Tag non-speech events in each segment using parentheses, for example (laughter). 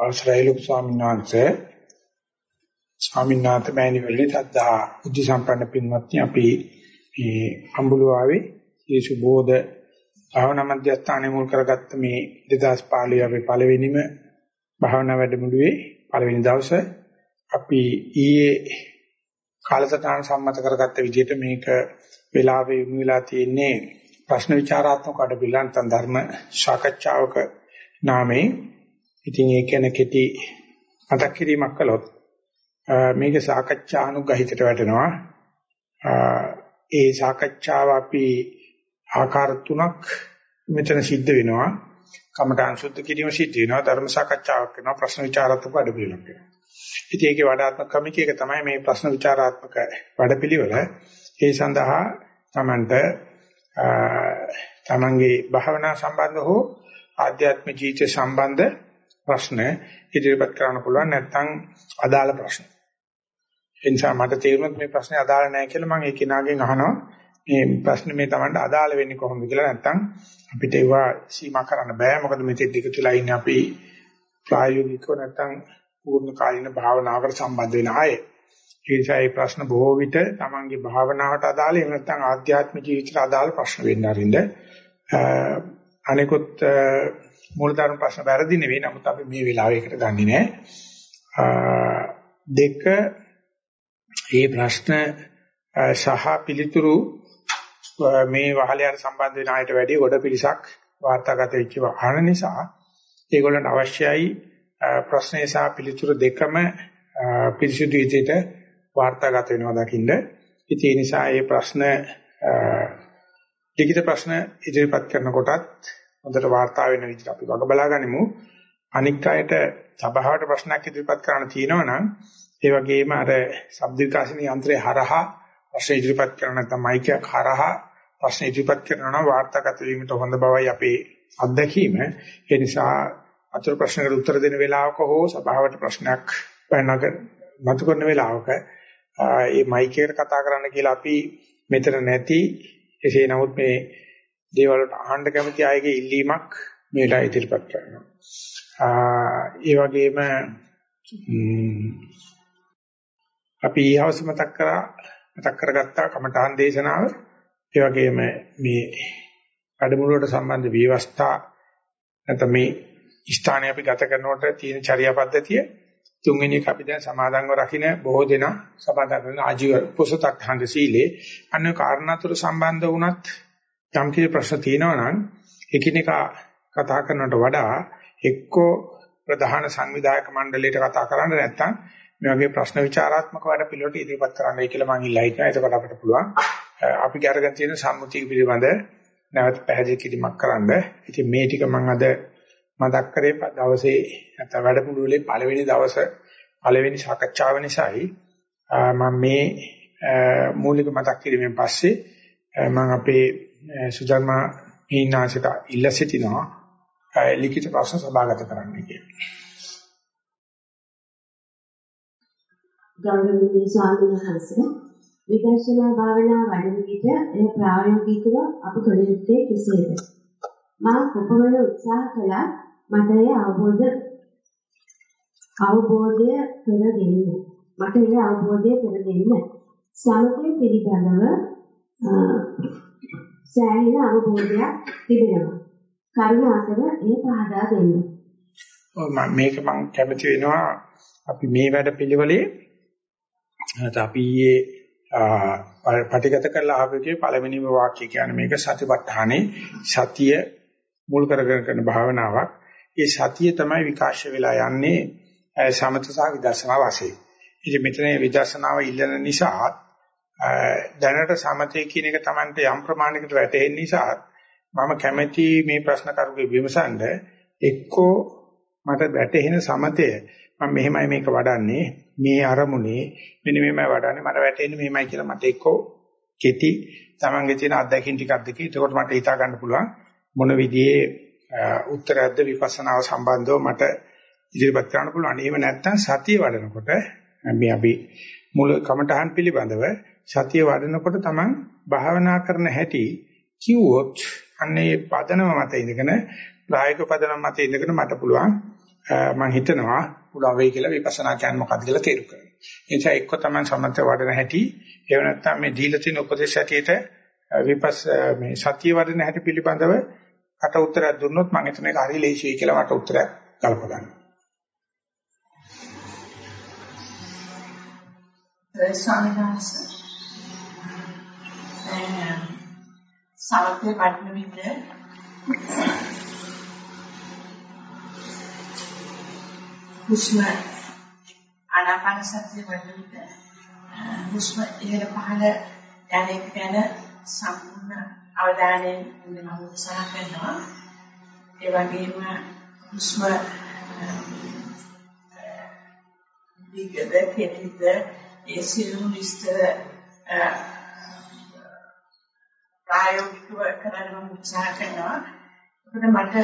අවසරයි ලොකු ස්වාමීන් වහන්සේ. ස්වාමීන් වහන්සේ මෑණිවරණි තද්දා බුද්ධ සම්පන්න පින්වත්නි අපි මේ අඹුලුවාවේ යේසු බෝධ භාවනා මධ්‍යස්ථානයේ මුල් කරගත්ත මේ 2015 අපේ පළවෙනිම භාවනා වැඩමුළුවේ පළවෙනි දවසේ අපි ඊයේ කාලසටහන සම්මත කරගත්ත විදිහට මේක වෙලාවේ යොමු වෙලා තියෙන්නේ ප්‍රශ්න විචාරාත්මක අඩපිලන්තන් ධර්ම සාකච්ඡාවක නාමයෙන්. ඉතින් ඒ කියන්නේ කෙටි මතක් කිරීමක් කළොත් මේක සාකච්ඡා අනුග්‍රහිතට වැටෙනවා. ඒ සාකච්ඡාව අපි ආකාර තුනක් මෙතන සිද්ධ වෙනවා. කමඨාන් සුද්ධ කිරීම සිද්ධ වෙනවා ධර්ම සාකච්ඡාවක් කරනවා ප්‍රශ්න විචාරාත්මක වැඩපිළිවෙලක් වෙනවා. ඉතින් ඒකේ වඩාත්මක කමිකේ එක තමයි මේ ප්‍රශ්න විචාරාත්මක වැඩපිළිවෙල. ඒ සඳහා Tamanට තමන්ගේ භාවනා සම්බන්ධ හෝ ආධ්‍යාත්මික ජීවිත සම්බන්ධ ප්‍රශ්න ඉදිරිපත් කරන්න පුළුවන් නැත්නම් අදාළ ප්‍රශ්න. ඒ නිසා මට තේරුණොත් මේ ප්‍රශ්නේ අදාළ නැහැ කියලා මම ඒ කෙනාගෙන් අහනවා මේ ප්‍රශ්නේ මේ Tamanට අදාළ වෙන්නේ කොහොමද කියලා නැත්නම් අපිට ඒවා සීමා කරන්න බෑ මොකද මෙතෙක් දෙක තුලා ඉන්නේ අපි ප්‍රායෝගිකව නැත්නම් පූර්ණ කාලින භාවනාවකට සම්බන්ධ වෙන අය. ඒ නිසා මේ ප්‍රශ්න බොහෝ විට තමන්ගේ භාවනාවට අදාළ එහෙම නැත්නම් ආධ්‍යාත්මික ජීවිතයට අදාළ ප්‍රශ්න වෙන්න අරින්ද අනිකුත් මූලධර්ම ප්‍රශ්න වැරදි නෙවෙයි නමුත් අපි මේ වෙලාවේ එකට ගන්නෙ නෑ දෙක මේ ප්‍රශ්න සහ පිළිතුරු මේ වහලයට සම්බන්ධ වෙන අයට වැඩි ගොඩ පිළිසක් වාර්තාගත වෙච්ච වහන නිසා ඒගොල්ලන්ට අවශ්‍යයි ප්‍රශ්නේ සහ පිළිතුරු දෙකම පිරිසිදු විදිහට වාර්තාගත වෙනවා දකින්න. ඉතින් ඒ නිසා මේ ප්‍රශ්න ලිඛිත ප්‍රශ්න ඉදිරිපත් කරනකොටත් හොඳට වාර්තා වෙන විදිහට අපි වග බලාගනිමු. අනික් අයට සභාවට ප්‍රශ්නයක් ඉදිරිපත් කරන්න තියෙනවා නම් ඒ වගේම අර ශබ්ද විකාශන යන්ත්‍රය හරහා ප්‍රශ්න ඉදිරිපත් කරන නැත්නම් මයිකයක් හරහා ප්‍රශ්න ඉදිරිපත් කරනවා නම් වාර්තාගත වීමට හොඳ බවයි අපේ අත්දැකීම. ඒ නිසා අතුරු ප්‍රශ්නකට උත්තර දෙන වෙලාවක හෝ සභාවට ප්‍රශ්නයක් පැනනක මතු කරන වෙලාවක මේ මයික් එකට කතා කරන්න කියලා අපි මෙතන නැති එසේ නමුත් මේ දේවල් වලට අහන්න කැමති අයගේ ඉල්ලීමක් මේලා ඉදිරිපත් කරනවා. ඒ වගේම අපි ඊහවස මතක් කරා මතක් කරගත්තා කමඨාන් දේශනාව. ඒ වගේම මේ වැඩමුළුවට සම්බන්ධ විවස්ථා නැත්නම් මේ ස්ථානය අපි ගත කරනකොට තියෙන චර්යා පද්ධතිය තුන්වෙනි එක අපි දැන් සමාදන්ව රකින්න බොහෝ දෙනා සමාදන් කරන ආජීව පුසතක්ඛන්ද සීලේ අන්න කාරණාතුර සම්බන්ධ වුණත් යම් කිසි ප්‍රශ්න තියෙනවා නම් එකිනෙකා කතා කරනවට වඩා එක්කෝ ප්‍රධාන සංවිධායක මණ්ඩලයට කතා කරන්න නැත්නම් මේ වගේ ප්‍රශ්න විචාරාත්මක වැඩ පිළිවෙලට ඉදිරිපත් කරන්නයි කියලා මම ඉල්ලා හිටියා. එතකොට අපිට පුළුවන් අපි අරගෙන තියෙන සම්මුතිය පිළිබඳ නැවත පැහැදිලි කිරීමක් කරන්න. ඉතින් මේ ටික මම අද මතක් කරේ දවසේ නැත්නම් වැඩමුළුවේ පළවෙනි දවස පළවෙනි සාකච්ඡාව නිසායි මම මේ මූලික මතක් කිරීමෙන් පස්සේ මම අපේ සුධර්මා හීනාසිට ඉල්ල සිටිනවා ලිඛිත ප්‍රශ්න සභාගත කරන්න කියලා. ගෞරවනීය ස්වාමීන් වහන්සේ විදර්ශනා භාවනා වඩන විට එය ප්‍රායෝගිකව අප කළ යුත්තේ කෙසේද? මා කොපමණ උත්සාහ කළත් මට ඒ අවබෝධ අවබෝධය කර දෙන්න. මට ඒ අවබෝධය කර දෙන්න. සමතේ පිළිබඳව සෑහෙන අවබෝධයක් තිබෙනවා. කරුණාකර ඒ පහදා දෙන්න. ඔව් මේක මම කැමති වෙනවා අපි මේ වැඩ පිළිවෙලේ අපි ඊයේ පටිගත කරලා ආපේකේ පළවෙනිම වාක්‍ය කියන්නේ මේක සතිපට්ඨානේ සතිය මුල් කරගෙන කරන භාවනාවක්. ඒ සතිය තමයි විකාශය වෙලා යන්නේ සමත සහ විදර්ශනා වශයෙන්. ඉතින් මෙතන විදර්ශනාව ඉල්ලන නිසා දැනට සමතේ කියන එක Tamante යම් ප්‍රමාණයකට වැටෙන නිසා මම කැමැති මේ ප්‍රශ්න කරුගේ විමසන්න එක්කෝ මට වැටෙන සමතය මම මෙහෙමයි මේක වඩන්නේ මේ අරමුණේ මෙන්න මෙහෙමයි වඩන්නේ මට වැටෙන්නේ මෙහෙමයි කියලා මට එක්කෝ කෙටි Tamange තියෙන අත්දැකීම් ටිකක් දෙකේ එතකොට මට හිතා ගන්න පුළුවන් මොන විදිහේ උත්තරයක්ද විපස්සනාව සම්බන්ධව මට ඉදිරිපත් කරන්න පුළුවන්. එහෙම නැත්නම් සතිය වඩනකොට මේ අපි මුල කමඨහන් පිළිබඳව සතිය වඩනකොට තමන් භාවනා කරන හැටි කිව්වොත් අන්නේ පදනම මත ඉඳගෙන ප්‍රායෝගික පදනම මත ඉඳගෙන මට පුළුවන් මම හිතනවා පුළුවන් වෙයි කියලා විපස්සනා කියන්නේ මොකක්ද කියලා තේරුම් ගන්න. ඒ නිසා එක්ක තමයි සමන්ත වඩන හැටි එහෙම නැත්නම් මේ දීලා තියෙන උපදේශ හැටියට විපස් මේ සතිය වඩන හැටි පිළිබඳව කට උත්තරයක් දුන්නොත් මම හිතන එක හරි ලේසියි කියලා මට උත්තරයක් ගල්ප ගන්න. ඒ ස්වාමීන් වහන්සේ සමථේ වඩන විට හුස්ම ආනාපාන සතිය වඩන විට හුස්ම ඉහළ පහළ යන එක ගැන සම්පූර්ණ අවධානයෙන් ඉන්න උත්සාහ කරනවා. ඒ වගේම හුස්ම දිගද කෙටිද ඒ සියලුම විස්තර ප්‍රායෝගිකව කරන්න මම උත්සාහ කරනවා. ඒකට මට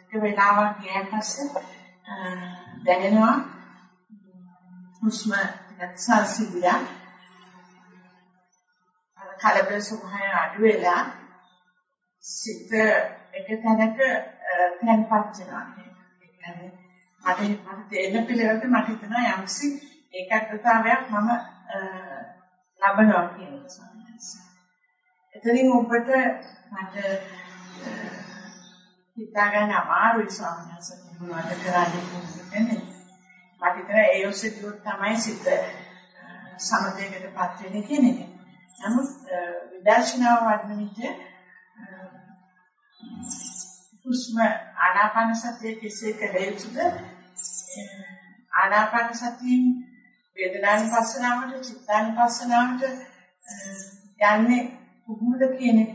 ටික වෙලාවක් ගියන් පස්සේ දැනෙනවා හුස්ම නැත්සල්සිදියා කලබල ස්වභාවය අඩු වෙලා සිත එක තැනක තැන්පත් වෙනවා. මට මට තේරෙන පිළිවෙලට මට හිතෙනවා යම්සි ඒකාග්‍රතාවයක් මම ලබනවා කියන එක. එතනින් ඔබට මට හිතා ගන්න අමාරුයි ස්වාමීන් වහන්සේ මොනවද කරන්නේ කියන්නේ. මට හිතන ඒ ඔස්සේ ගියොත් තමයි සිත සමතේකටපත් වෙන්නේ කියන එක. නමුත් විදර්ශනාව වඩන විට හුස්ම ආනාපාන සතිය කෙසේ කළ යුතුද? ආනාපාන සතියෙන් වේදනානුපස්සනාවට චිත්තානුපස්සනාවට යන්නේ කොහොමද කියන එක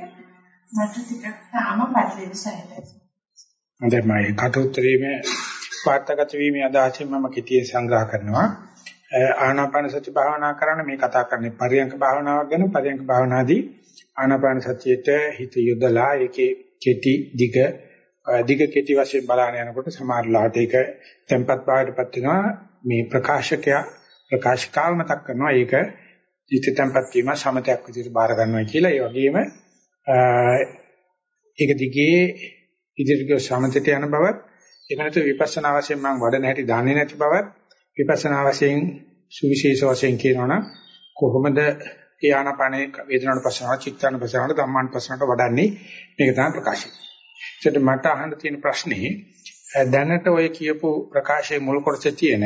මට ටිකක් තාම පැටලෙන්න සැලයි. හොඳයි මම කටුත්තරයේ වාර්තාගත වීමේ අදහසින් මම කෙටියෙන් සංග්‍රහ කරනවා. ආනාපාන සති භාවනා කරන්න මේ කතා කරන්නේ පරියංක භාවනාවක් ගැන පරියංක භාවනාදී ආනාපාන සතියේට හිත යොදලා ඒකේ කෙටි දිග දිග කෙටි වශයෙන් බලන යනකොට සමහරලාට ඒක tempat භාවයටපත් වෙනවා මේ ප්‍රකාශකයා ප්‍රකාශකාව මතක් කරනවා ඒක හිත tempat වීම සමතයක් විදිහට බාර ගන්නවා කියලා ඒ වගේම ඒක දිගේ ඉදිරියට සමතයට යන බවත් ඒක නැතු විපස්සනා වශයෙන් මම වඩන හැටි දන්නේ නැති බවත් විපස්සනා වශයෙන් සුවිශේෂ වශයෙන් කියනවනම් කොහොමද ඒ ආනාපානේ වේදනාවට පස්සනට චිත්තාන පස්සනට ධම්මාන පස්සනට වඩන්නේ මේක තමයි ප්‍රකාශය. ඒකට මට අහන්න තියෙන ප්‍රශ්නේ දැනට ඔය කියපු ප්‍රකාශයේ මුල් කොටසේ තියෙන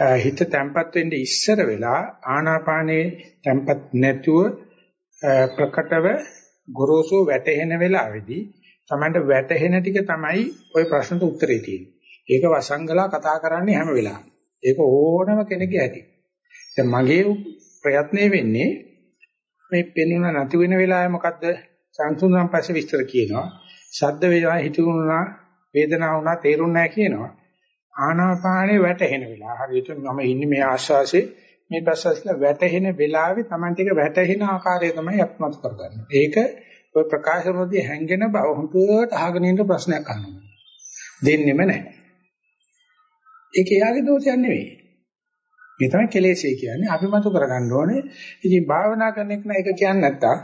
හිත තැම්පත් වෙන්න ඉස්සර වෙලා ආනාපානේ තැම්පත් නැතුව ප්‍රකටව ගොරෝසු වැටෙන වෙලාවේදී තමයි වැටෙන ටික තමයි ওই ප්‍රශ්නට උත්තරේ තියෙන්නේ. ඒක වසංගලා කතා කරන්නේ හැම වෙලාවෙම. ඒක ඕනම කෙනෙක්ගේ ඇති. දැන් මගේ ප්‍රයත්නය වෙන්නේ මේ පෙනුන නැති වෙන වෙලාවේ මොකද්ද සංසුන්නම් පස්සේ විස්තර කියනවා. ශබ්ද වේදනා හිතුණා වේදනාව වුණා තේරුන්නේ නැහැ කියනවා. ආනාපානේ වැටෙන වෙලාව. හරියට මම ඉන්නේ මේ ආශ්වාසයේ මේ ප්‍රශ්වාසල වැටෙන වෙලාවේ Taman ටික වැටෙන ආකාරය තමයි අත්මත් කරගන්නේ. ඒක ඔය ප්‍රකාශනෝදී හැංගෙන බව හුදුවට අහගෙන ඉන්න ප්‍රශ්නයක් අහනවා. දෙන්නෙම නැහැ. ඒක එයාගේ දෝෂයක් නෙවෙයි. මේ තමයි කෙලෙසේ කියන්නේ අපි මතු කරගන්න ඕනේ. ඉතින් භාවනා කරන එක නේක කියන්නේ නැත්තම්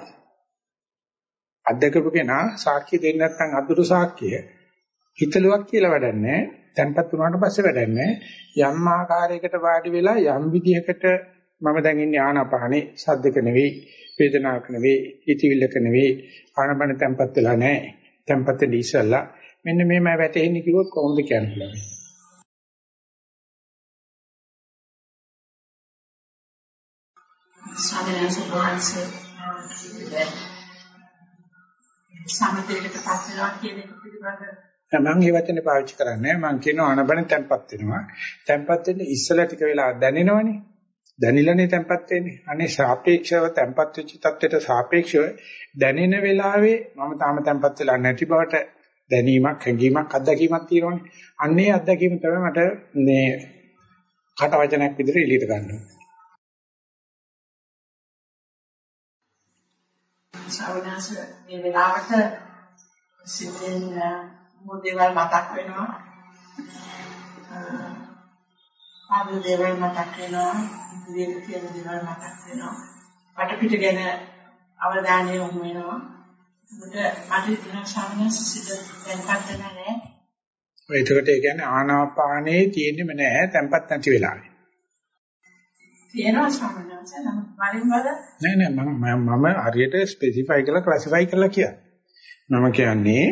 අධ්‍යක්ෂක කෙනා සාක්ෂි දෙන්නේ නැත්නම් අදුරු සාක්ෂිය හිතලුවක් කියලා වැඩක් නැහැ. තැන්පත් වුණාට පස්සේ වැඩක් නැහැ. යම් ආකාරයකට වාඩි වෙලා යම් විදිහකට මම දැන් ඉන්නේ ආනාපානේ සද්දක නෙවෙයි, වේදනාවක් නෙවෙයි, හිතවිල්ලක නෙවෙයි, ආනපන තැන්පත් වෙලා නැහැ. තැන්පත් වෙන්න ඉස්සලා මෙන්න මේම වැටෙන්නේ කිව්වොත් කොහොමද කියන්නේ? සාමාන්‍යයෙන් වහන්සේ සමතේකට පත් වෙනවා කියන එක පිළිබඳව මම මේ වචනේ පාවිච්චි කරන්නේ මම කියනවා ආනබන තැම්පත් වෙනවා. තැම්පත් වෙන්නේ ඉස්සලා ටික වෙලා දැනෙනවනේ. දැනිලානේ තැම්පත් වෙන්නේ. අනේ සාපේක්ෂව තැම්පත් වෙච්ච තත්ත්වයට සාපේක්ෂව දැනෙන වෙලාවේ මම තාම තැම්පත් වෙලා නැති බවට දැනීමක්, හැඟීමක්, අත්දැකීමක් තියෙනවනේ. අන්නේ අත්දැකීම තමයි මට මේ කට වචනයක් විදිහට එළියට ගන්න ඕනේ. සවනාස මේ වෙලාවට සිතෙන් මොහොත දේවල් මතක් වෙනවා. ආදි දේවල් මතක් වෙනවා. ඉදිරියට කියන දේවල් මතක් වෙනවා. වටපිට ගැන අවධානය යොමු වෙනවා. ඒකට මට හිතෙනවා ශාමනස් සිත දැන්පත් වෙනා නෑ. එතකොට ඒ කියන්නේ ආනාපානේ තියෙන්නේම නැහැ tempat නැති වෙලාවේ. තියෙනවා සමනස නම් වරින් වර නෑ නෑ මම මම හරියට ස්පෙસિෆයි කරලා ක්ලාසිෆයි කරලා කියන්නේ. මම කියන්නේ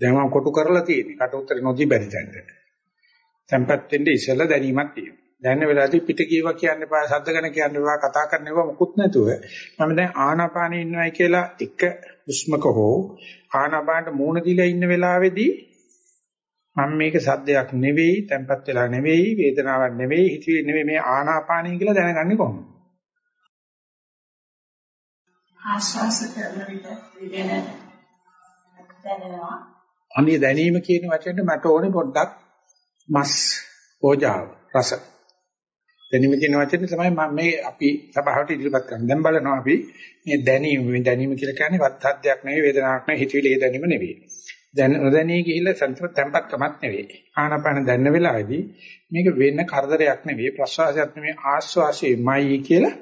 දැන් මම කොටු කරලා තියෙන්නේ කට උතර නොදී බැරි තැනට. tempat වෙන්න ඉස්සෙල්ලා දැනීමක් තියෙනවා. දැනන වෙලාවදී පිට කීවා කියන්න එපා, ශබ්ද ගන්න කියන්න එපා, කතා කරන්න එපා මොකුත් නැතුව මම දැන් ආනාපානෙ ඉන්නවයි කියලා එක හුස්මක හෝ ආනාපානට මූණ දීලා ඉන්න වෙලාවේදී මම මේක සද්දයක් නෙවෙයි, tempat වෙලා නෙවෙයි, වේදනාවක් නෙවෙයි, හිතේ නෙවෙයි මේ ආනාපානයි කියලා දැනගන්නේ කොහොමද? ආශ්වාස කරන විට විදෙන දැනෙනවා. අනිය දැනීම කියන වචනෙට මට ඕනේ පොඩ්ඩක් මස්, ඕජාව, රස. දැනීම කියන වචනේ තමයි මම මේ අපි සභාවට ඉදිරිපත් කරන්නේ. දැන් බලනවා අපි මේ දැනීම මේ දැනීම කියලා කියන්නේ වත්හද්දයක් නෙවෙයි වේදනාවක් නෙවෙයි හිතවිලි ඒ දැනීම නෙවෙයි. දැන් නොදැනී ගිහිල්ලා සංතප tempatකමක් නෙවෙයි. ආනාපාන දැනන වෙලාවේදී මේක වෙන කරදරයක් නෙවෙයි ප්‍රසවාසයක් නෙවෙයි ආස්වාසයමයි කියලා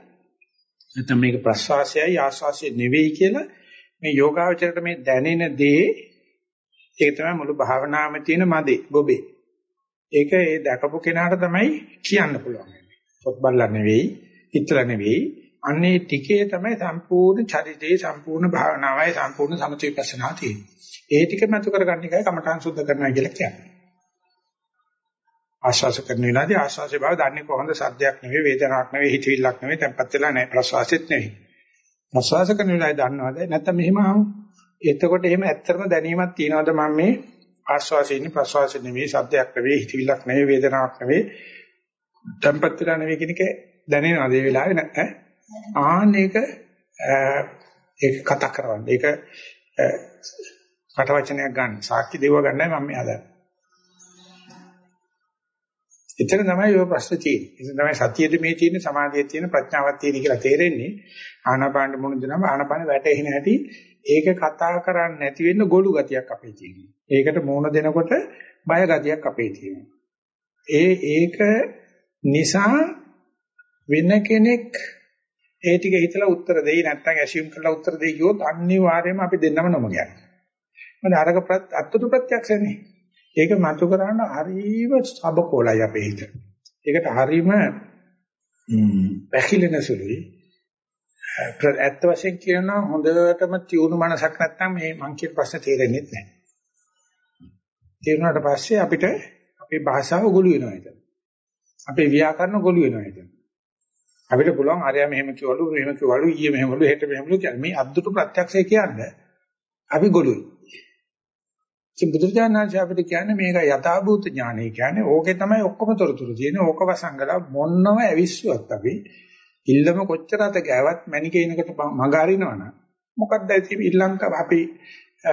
නැත්නම් මේක ප්‍රසවාසයයි ආස්වාසය නෙවෙයි කියලා මේ යෝගාවචරයට මේ දැනෙන දේ ඒක තමයි මුළු භාවනාවෙම තියෙන මදේ බොබේ. ඒක ඒ දැකපු කෙනාට තමයි කියන්න පුළුවන්. පොත් බලලා නෙවෙයි, හිතලා නෙවෙයි. අන්නේ ටිකේ තමයි සම්පූර්ණ චරිතේ සම්පූර්ණ භාවනාවයි සම්පූර්ණ සමථ විපස්සනා තියෙන්නේ. ඒ ටික මතු කරගන්න එකයි කමඨාන් සුද්ධ කරනවා කියලා කියන්නේ. ආශ්වාස කරන වෙලාවේදී ආශ්වාසයේ බව දන්නේ කොහොමද සද්දයක් නෙවෙයි වේදනාවක් නෙවෙයි හිතවිල්ලක් නෙවෙයි tempat වෙලා නැහැ ප්‍රශ්වාසෙත් නෙවෙයි. ප්‍රශ්වාස කරන වෙලාවේ දන්නවද නැත්නම් මෙහෙම අහමු. එතකොට එහෙම ඇත්තටම දැනීමක් තියනවද මම මේ ආශ්වාසයේ ඉන්නේ ප්‍රශ්වාසෙ නෙවෙයි සද්දයක් නෙවෙයි හිතවිල්ලක් නෙවෙයි වේදනාවක් නෙවෙයි tempat වෙලා නෙවෙයි කියන එක දැනෙනවද ඒ වෙලාවේ නැහැ. ආන්න ඒක ඒක කතා කරවන්න. ඒක කට වචනයක් ගන්න. සාක්ෂි දෙව ගන්නයි මම මේ හදන්නේ. එතන තමයි ඔය ප්‍රශ්නේ තියෙන්නේ. එතන තමයි සතියේ මේ තියෙන සමාධියේ තියෙන ප්‍රඥාවක් තියෙන කියලා තේරෙන්නේ. ආනාපාන මුණු දෙනම ආනාපාන වැටෙහින හැටි ඒක කතා කරන්නේ නැති වෙන්න ගොළු ගතියක් අපේ තියෙනවා. ඒකට මුණ දෙනකොට බය ගතියක් අපේ තියෙනවා. ඒ ඒක නිසා වෙන කෙනෙක් ඒ ටික හිතලා උත්තර දෙයි නැත්නම් ඇසියුම් කරලා උත්තර දෙයි කිව්වොත් අනිවාර්යයෙන්ම අපි දෙන්නම නොම යනවා. මොකද අරක ප්‍රත් අත්තු ප්‍රත්‍යක්ෂනේ. ඒක මතු කරන්න හරීම සබකෝලයි අපේ හිත. ඒකට හරීම පැකිලෙන සුළුයි. ඇත්ත වශයෙන් කියනවා හොඳටම තියුණු මනසක් නැත්නම් මේ මං කියන ප්‍රශ්න තේරෙන්නේ නැහැ. තේරුණාට පස්සේ අපිට අපේ භාෂාව ගොළු වෙනවා එතන. අපේ ව්‍යාකරණ ගොළු වෙනවා එතන. අපිට පුළුවන් අරයා මෙහෙම කිව්වලු මෙහෙම කිව්වලු ඊයේ මෙහෙමලු හෙට මෙහෙමලු කියන්නේ මේ අද්දුට ප්‍රත්‍යක්ෂය කියන්නේ අපි ගොළුයි. ඉතින් බුදුරජාණන්සේ අපිට කියන්නේ මේක යථාභූත ඥානය කියන්නේ ඕකේ තමයි ඔක්කොම තොරතුරු තියෙන්නේ. ඕක වසංගලා මොන්නව ඇවිස්සුවත් අපි ඉල්ලම කොච්චර අත ගෑවත් මැනිකේනකට මග අරිනවනම් මොකක්ද ඉතින් ඊළඟ අපි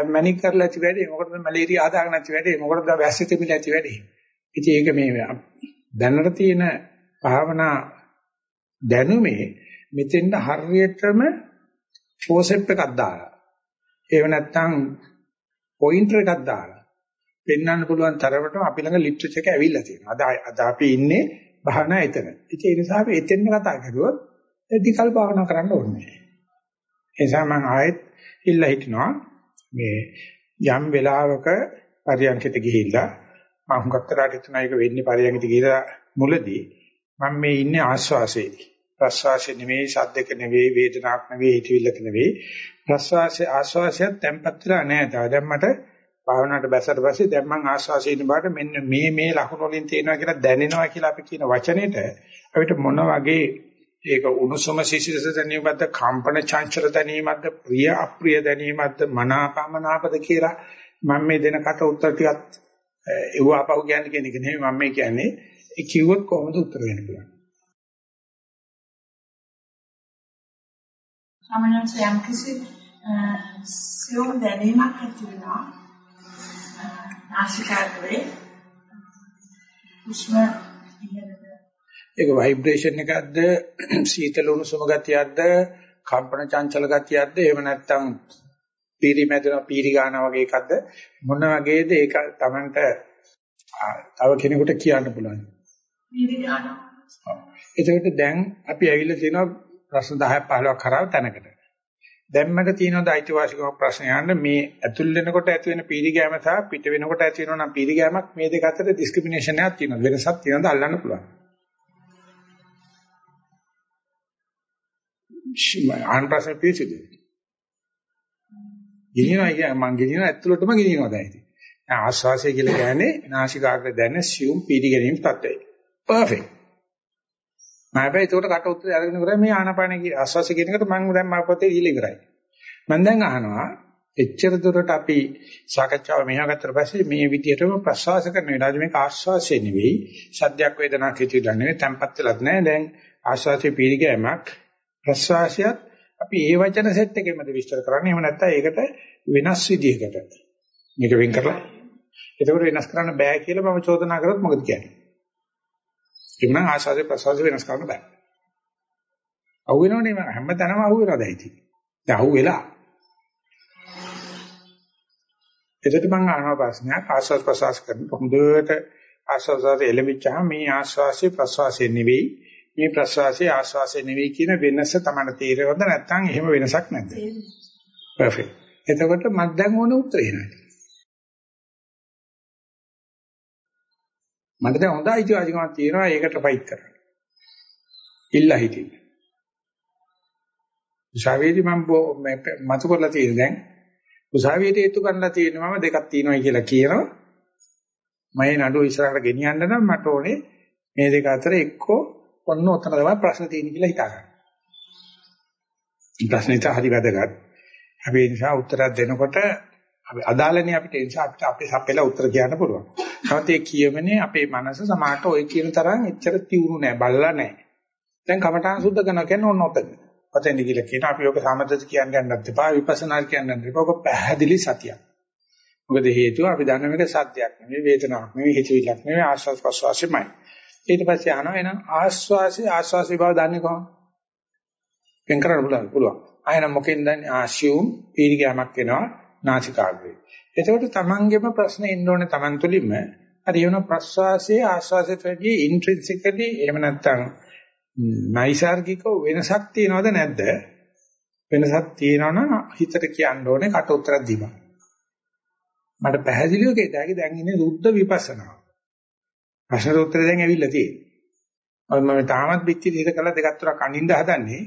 මැනික් කරලා ඇති වැඩේ මොකටද මැලේරියා ආදාගෙන ඇති වැඩේ මොකටද වැස්ස තිබිලා ඇති වැඩේ. ඉතින් ඒක මේ දැනට තියෙන භාවනා දැනුමේ මෙතෙන්ද හරියටම ෆෝසෙප් එකක් දාලා එහෙම නැත්නම් පොයින්ටර් එකක් දාලා පෙන්වන්න පුළුවන් තරමට අපි ළඟ ලිටරචර් එක ඇවිල්ලා තියෙනවා. අද අද අපි ඉන්නේ භාවනා එතන. ඉතින් ඒ නිසා අපි එතෙන් කතා කරුවොත් එදිකල් භාවනා කරන්න ඕනේ. ඒ නිසා මම ආයෙත් ඉල්ලා හිටිනවා මේ යම් වෙලාවක පරියන්කිට ගිහිල්ලා මම හුඟක් කරාට හිතන එක වෙන්නේ පරියන්කිට ගිහලා මුලදී මම මේ ඉන්නේ ආස්වාසේ ප්‍රස්වාසය නෙවෙයි ශබ්දක නෙවෙයි වේදනාවක් නෙවෙයි හිතවිල්ලක නෙවෙයි. ප්‍රස්වාසය ආස්වාසයත් tempat වෙලා නැහැ. තාම දැන් මට භාවනාවට බැසට පස්සේ දැන් මම ආස්වාසයේ ඉන්න බාට මෙන්න මේ මේ ලකුණු වලින් තේනවා කියලා දැනෙනවා කියලා අපි කියන වචනෙට අපිට මොන වගේ ඒක උණුසුම සිසිලස දැනීමක්ද කම්පන චංචල දැනීමක්ද ප්‍රිය අප්‍රිය දැනීමක්ද මනාපමනාපද කියලා මම මේ දෙන කට උත්තර ටිකත් ඒව අපහු කියන්නේ කියන එක නෙමෙයි මම මේ කියන්නේ ඒ කිව්වොත් කොහොමද උත්තර වෙන්න සමනස යම් කිසි සියුම් දැනීමක් ඇති වෙනවා. නාසිකාග්‍රේ. උෂ්ම ඒක ভাইබ්‍රේෂන් එකක්ද? සීතල උණුසුම ගතියක්ද? කම්පන චංචල ගතියක්ද? එහෙම නැත්නම් පීරි මැදන පීරි ගන්න වගේ එකක්ද? මොන වගේද? ඒක Tamanට තව කෙනෙකුට කියන්න පුළුවන්. පීරි ගන්නවා එතකොට දැන් අපි ඇවිල්ලා තියෙනවා ප්‍රශ්න 10ක් 15ක් කරා තැනකට. දැම්මට තියෙනවද අයිතිවාසිකම ප්‍රශ්න යන්න මේ ඇතුල් වෙනකොට ඇති වෙන පීරිගෑම සහ පිට වෙනකොට ඇති වෙනවා නම් පීරිගෑමක් මේ දෙක අතර ඩිස්ක්‍රිමිනේෂන් එකක් තියෙනවා. වෙනසක් තියෙනවද අල්ලන්න පුළුවන්? ආන් ප්‍රශ්න පිළිසිදු. ගිනිනවා කිය මං ගිනිනවා ඇතුළටම ගිනිනවා දැන් ඉතින්. ආශ්වාසය කියලා කියන්නේ නාසිකාග්‍රේ දැනෙන සියුම් පීඩි ගැනීම තත්ත්වය පර්ෆෙක්ට් මම හැබැයි ඒකට කට උත්තර අරගෙන ඉවරයි. මේ ආනාපාන ආශ්වාසය කියන එකට මම දැන් මම පොතේ දීලා ඉවරයි. මම දැන් අහනවා එච්චර දුරට අපි සාකච්ඡාව මෙහා ගත්තට පස්සේ මේ විදිහටම ප්‍රසවාස කරන වෙලාවදී මේක ආශ්වාසය නෙවෙයි. සද්දයක් වේදනාවක් හිතවිලා නෙවෙයි. තැම්පත් වෙලත් නැහැ දැන් ආශ්වාසයේ පීඩිකෑමක් ප්‍රසවාසයත් අපි ඒ වචන සෙට් එකෙමද විස්තර කරන්නේ. එහෙම නැත්නම් ඒකට වෙනස් විදිහකට. මේක වෙන් කරලා. එතකොට වෙනස් කරන්න බෑ කියලා මම චෝදනා කරොත් මොකද කියන්නේ? එන්නම් ආශාසේ ප්‍රසවාසය වෙනස් කරන්න බෑ. අහුවෙනවනේ මම හැමතැනම අහුවෙනවා දැන් ඉතින්. දැන් අහුවෙලා. එතකොට මම අහනවා ප්‍රශ්නයක් ආශාස ප්‍රසවාස කරන හොඳට ආශාසාවේ එළඹිච්චාම මේ ආශාසයේ ප්‍රසවාසයේ නෙවෙයි මේ ප්‍රසවාසයේ ආශාසයේ නෙවෙයි කියන වෙනස තමයි තේරෙවද නැත්නම් එහෙම වෙනසක් නැද්ද? පර්ෆෙක්ට්. එතකොට මම දැන් ඕන උත්තරේ නෑ. මට දැන් හොඳ අයිතිවාසිකමක් තියෙනවා ඒකට ෆයිට් කරන්න. ඉල්ලා හිටින්න. උසාවියේදී මම මතු කරලා තියෙන දැන් උසාවියට හේතු කරලා තියෙන මම දෙකක් තියෙනවායි කියලා කියනවා. මම නඩුව ඉස්සරහට ගෙනියන්න නම් මට ඕනේ මේ දෙක අතර එක්කෝ ඔන්න ඔතන තමයි ප්‍රශ්න තියෙන්නේ කියලා හිතා ගන්න. ප්‍රශ්නේ ඉතින් හරි වැදගත්. අපි ඒ නිසා උත්තරයක් දෙනකොට අපි අදාළනේ අපිට ඒ නිසා අපිට අපේ සපෙලා උත්තර කියන්න පුළුවන්. නමුත් ඒ කියමනේ අපේ මනස සමාහට ඔය කියන තරම් එච්චර තියුණු නෑ බලලා නෑ. දැන් කමඨාන් සුද්ධ කරනවා කියන්නේ ඕන ඔතන. ඔතෙන් කියලා කියන අපි ඔක සමතද කියන්න යන්නත් එපා විපස්සනා කියන්න යන්නත් එපා. ඔක පැහැදිලි සතියක්. මොකද හේතුව අපි දන්න මේක සත්‍යයක් නෙවෙයි වේදනාවක් නෙවෙයි හිතවිලක් නෙවෙයි ආස්වාස් ප්‍රස්වාසෙමයි. ඊට පස්සේ අහනවා එහෙනම් ආස්වාසි ආස්වාසි බව දන්නේ කොහොමද? වෙන් කරන්න පුළුවන් පුළුවන්. ආයෙනම් මොකෙන්ද දන්නේ? ආසියුම් පීරිගෑමක් වෙනවා නාසිකාග්‍රේ. එතකොට තමන්ගේම ප්‍රශ්න ඉන්න ඕනේ තමන් තුළින්ම. හරි වෙන ප්‍රස්වාසයේ ආස්වාසයට වැඩි ඉන්ට්‍රින්සිකලි එහෙම නැත්නම් නයිසાર્ගික වෙනසක් තියනවද නැද්ද? වෙනසක් තියෙනවනම් හිතට කියන්න ඕනේ කට උතරක් දීපන්. මට පැහැදිලිව කියතයි දැන් ඉන්නේ රුද්ධ විපස්සනා. ප්‍රශ්න උත්තරේ දැන් ඇවිල්ලා තියෙන්නේ. මම තාමත් පිටින් හිත කළා දෙකක් තුනක් අනින්න හදන්නේ.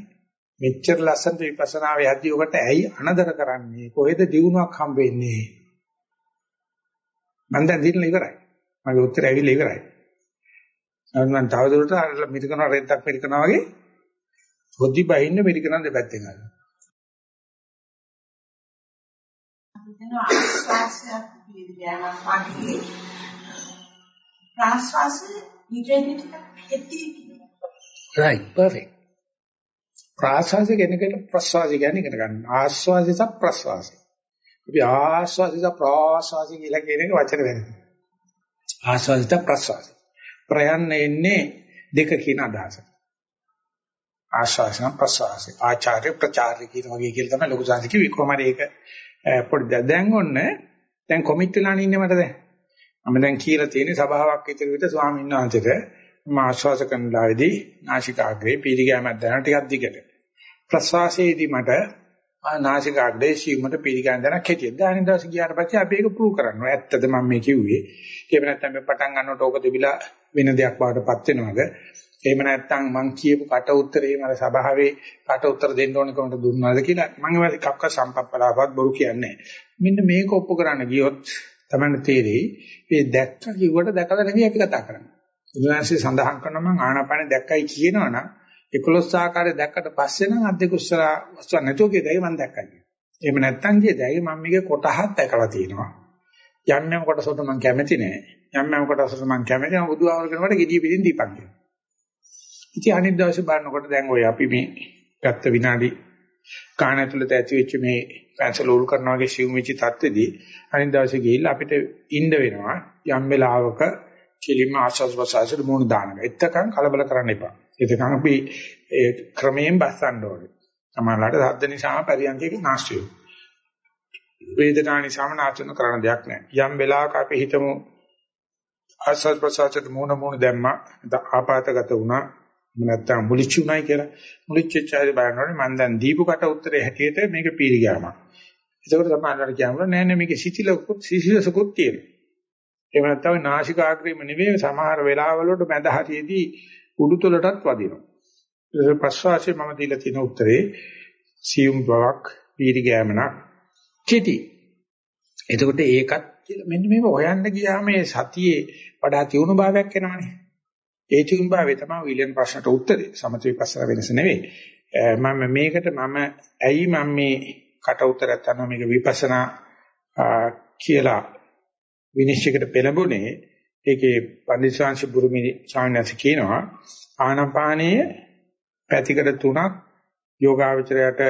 මෙච්චර ලස්සනට විපස්සනාවේ යද්දී ඔකට ඇයි අනදර කරන්නේ? කොහෙද දිනුවක් හම්බ වෙන්නේ? මම දැන් දිනලා ඉවරයි. මගේ උත්තර ඇවිල්ලා ඉවරයි. මම තවදුරටත් අර මිරිකනවා රෙද්දක් මිරිකනවා වගේ පොඩි බහින්න මිරිකන දෙපැත්තෙන්. හිතනවා ආස්වාසයක් පිළිගෑමක් වගේ ප්‍රාස්වාසයේ විජේනිට හෙටි right perfect ප්‍රාස්වාසය කියන්නේ ප්‍රස්වාසය කියන්නේ ඉගෙන ගන්න. ආස්වාසය සහ ප්‍රස්වාසය. අපි ආස්වාසය සහ ප්‍රාස්වාසය කියලා කියන එක වචන වෙනවා. ආස්වාසය සහ ප්‍රස්වාසය. ප්‍රයන්න එන්නේ දෙක කියන අදහස. ආස්වාසය ප්‍රස්වාසය. ආචාර්ය ප්‍රචාරය කියන වගේ කියලා තමයි ලොකු සංස්කෘතික වික්‍රමරි ඒක පොඩි දැන් ඔන්න දැන් කොමිට් වෙලා ඉන්නේ මට දැන්. මම දැන් කියලා තියෙන සභාවක් විතර විතර ස්වාමීන් වහන්සේට මම ආශ්වාස කරන ලාවේදී නාසිකාග්‍රේ පීඩිගෑමක් දැන ටිකක් දිගට. ප්‍රශ්වාසයේදී මට නාසිකාග්‍රේ සීමට පීඩිගෑම් දැනක් හිටියද. අනිත් දවසේ ගියාට පස්සේ අපි ඒක ප්‍රූව් කරනවා. ඇත්තද මම මේ කිව්වේ. එහෙම නැත්නම් මේ පටන් ගන්නකොට ඕක තිබිලා වෙන දෙයක් බවටපත් වෙනවද? එහෙම නැත්නම් මං කියපු කට උත්තරේ මම සභාවේ කට උත්තර දෙන්න ඕන කොහොමද දුන්නාද කියලා මම ඒක එකක්ක සම්පප්පලාවත් බොරු කියන්නේ මෙන්න මේක ඔප්පු කරන්න ගියොත් තමයි තේරෙයි මේ දැක්ක කිව්වට දැකලා නෙවෙයි අපි කතා කරන්නේ බුදුරජාණන්සේ සඳහන් කරනවා මම ආනාපානෙ දැක්කයි කියනවනම් 11 ආකාරය දැක්කට පස්සේ නම් අධ්‍ය කුස්සල වස්තු නැතුව කියදයි මම දැක්කයි. එහෙම නැත්තම් කියදයි මම මේකේ කොටහක් දැකලා තියෙනවා. යම් යම් කොටසට මම කැමති නෑ. යම් යම් කොටසට මම කැමති නම් බුදුආවර කරනකොට gediy පිටින් දීපන් කියනවා. ඉතින් අනිත් දවසේ බලනකොට දැන් ඔය අපි මේ ගත්ත විනාඩි කාණ ඇතුළත ඇති වෙච්ච මේ පැන්සල් උල් කරනවා වගේ සිවුම් වෙච්ච තත්ත්වෙදී අනිත් දවසේ ගිහිල්ලා අපිට ඉන්න වෙනවා යම් වෙලාවක කෙලින්ම ආශස් ප්‍රසාසෙට මුණ දානවා. එතකන් කලබල කරන්න එපා. එතකන් අපි ඒ ක්‍රමයෙන් බස්සන්න ඕනේ. සමහරවිට සද්ද නිසාම පරියන්කේ නැස්ති වෙනවා. වේදනා නිසාම නාචන කරන්න දෙයක් නැහැ. යම් වෙලාවක අපි හිතමු ආශස් ප්‍රසාසෙට මුණ මුණ දැම්මා. ආපాతගත වුණා. නැත්තම් මුලිච්චුණයි කියලා. මුලිච්චච්චාරි බලනකොට මම දැන් දීපු කට උත්තරේ හැටියට මේක පීරි ගියාමක්. ඒකෝට සමානවට කියනවා නෑ නෑ මේකේ සිසිලකුත් සිසිලසකුත් තියෙනවා. එහෙම නැත්නම් නාසිකාග්‍රේම නෙවෙයි සමහර වෙලාවලට මැද හරියේදී උඩුතලටත් වදිනවා. ඒක ප්‍රශ්වාසයේ මම දීලා තියෙන උත්තරේ සියුම් බවක් පීරි ගෑමනක් චිටි. එතකොට ඒකත් මෙන්න මේක හොයන්න ගියාම මේ සතියේ වඩා තියුණු භාවයක් එනවනේ. ඒ තියුණු භාවය තමයි විලියන් ප්‍රශ්නට උත්තරේ. සමථ විපස්සනා වෙනස නෙවෙයි. මම මේකට මම ඇයි මම මේ කට උත්තරයක් ගන්නවා මේක විපස්සනා කියලා විනිශ්චයකට පෙළඹුණේ ඒකේ පන්දිස්වාංශ බුරුමි සාමණේර කියනවා ආනාපානයේ පැතිකඩ තුනක් යෝගාවචරයට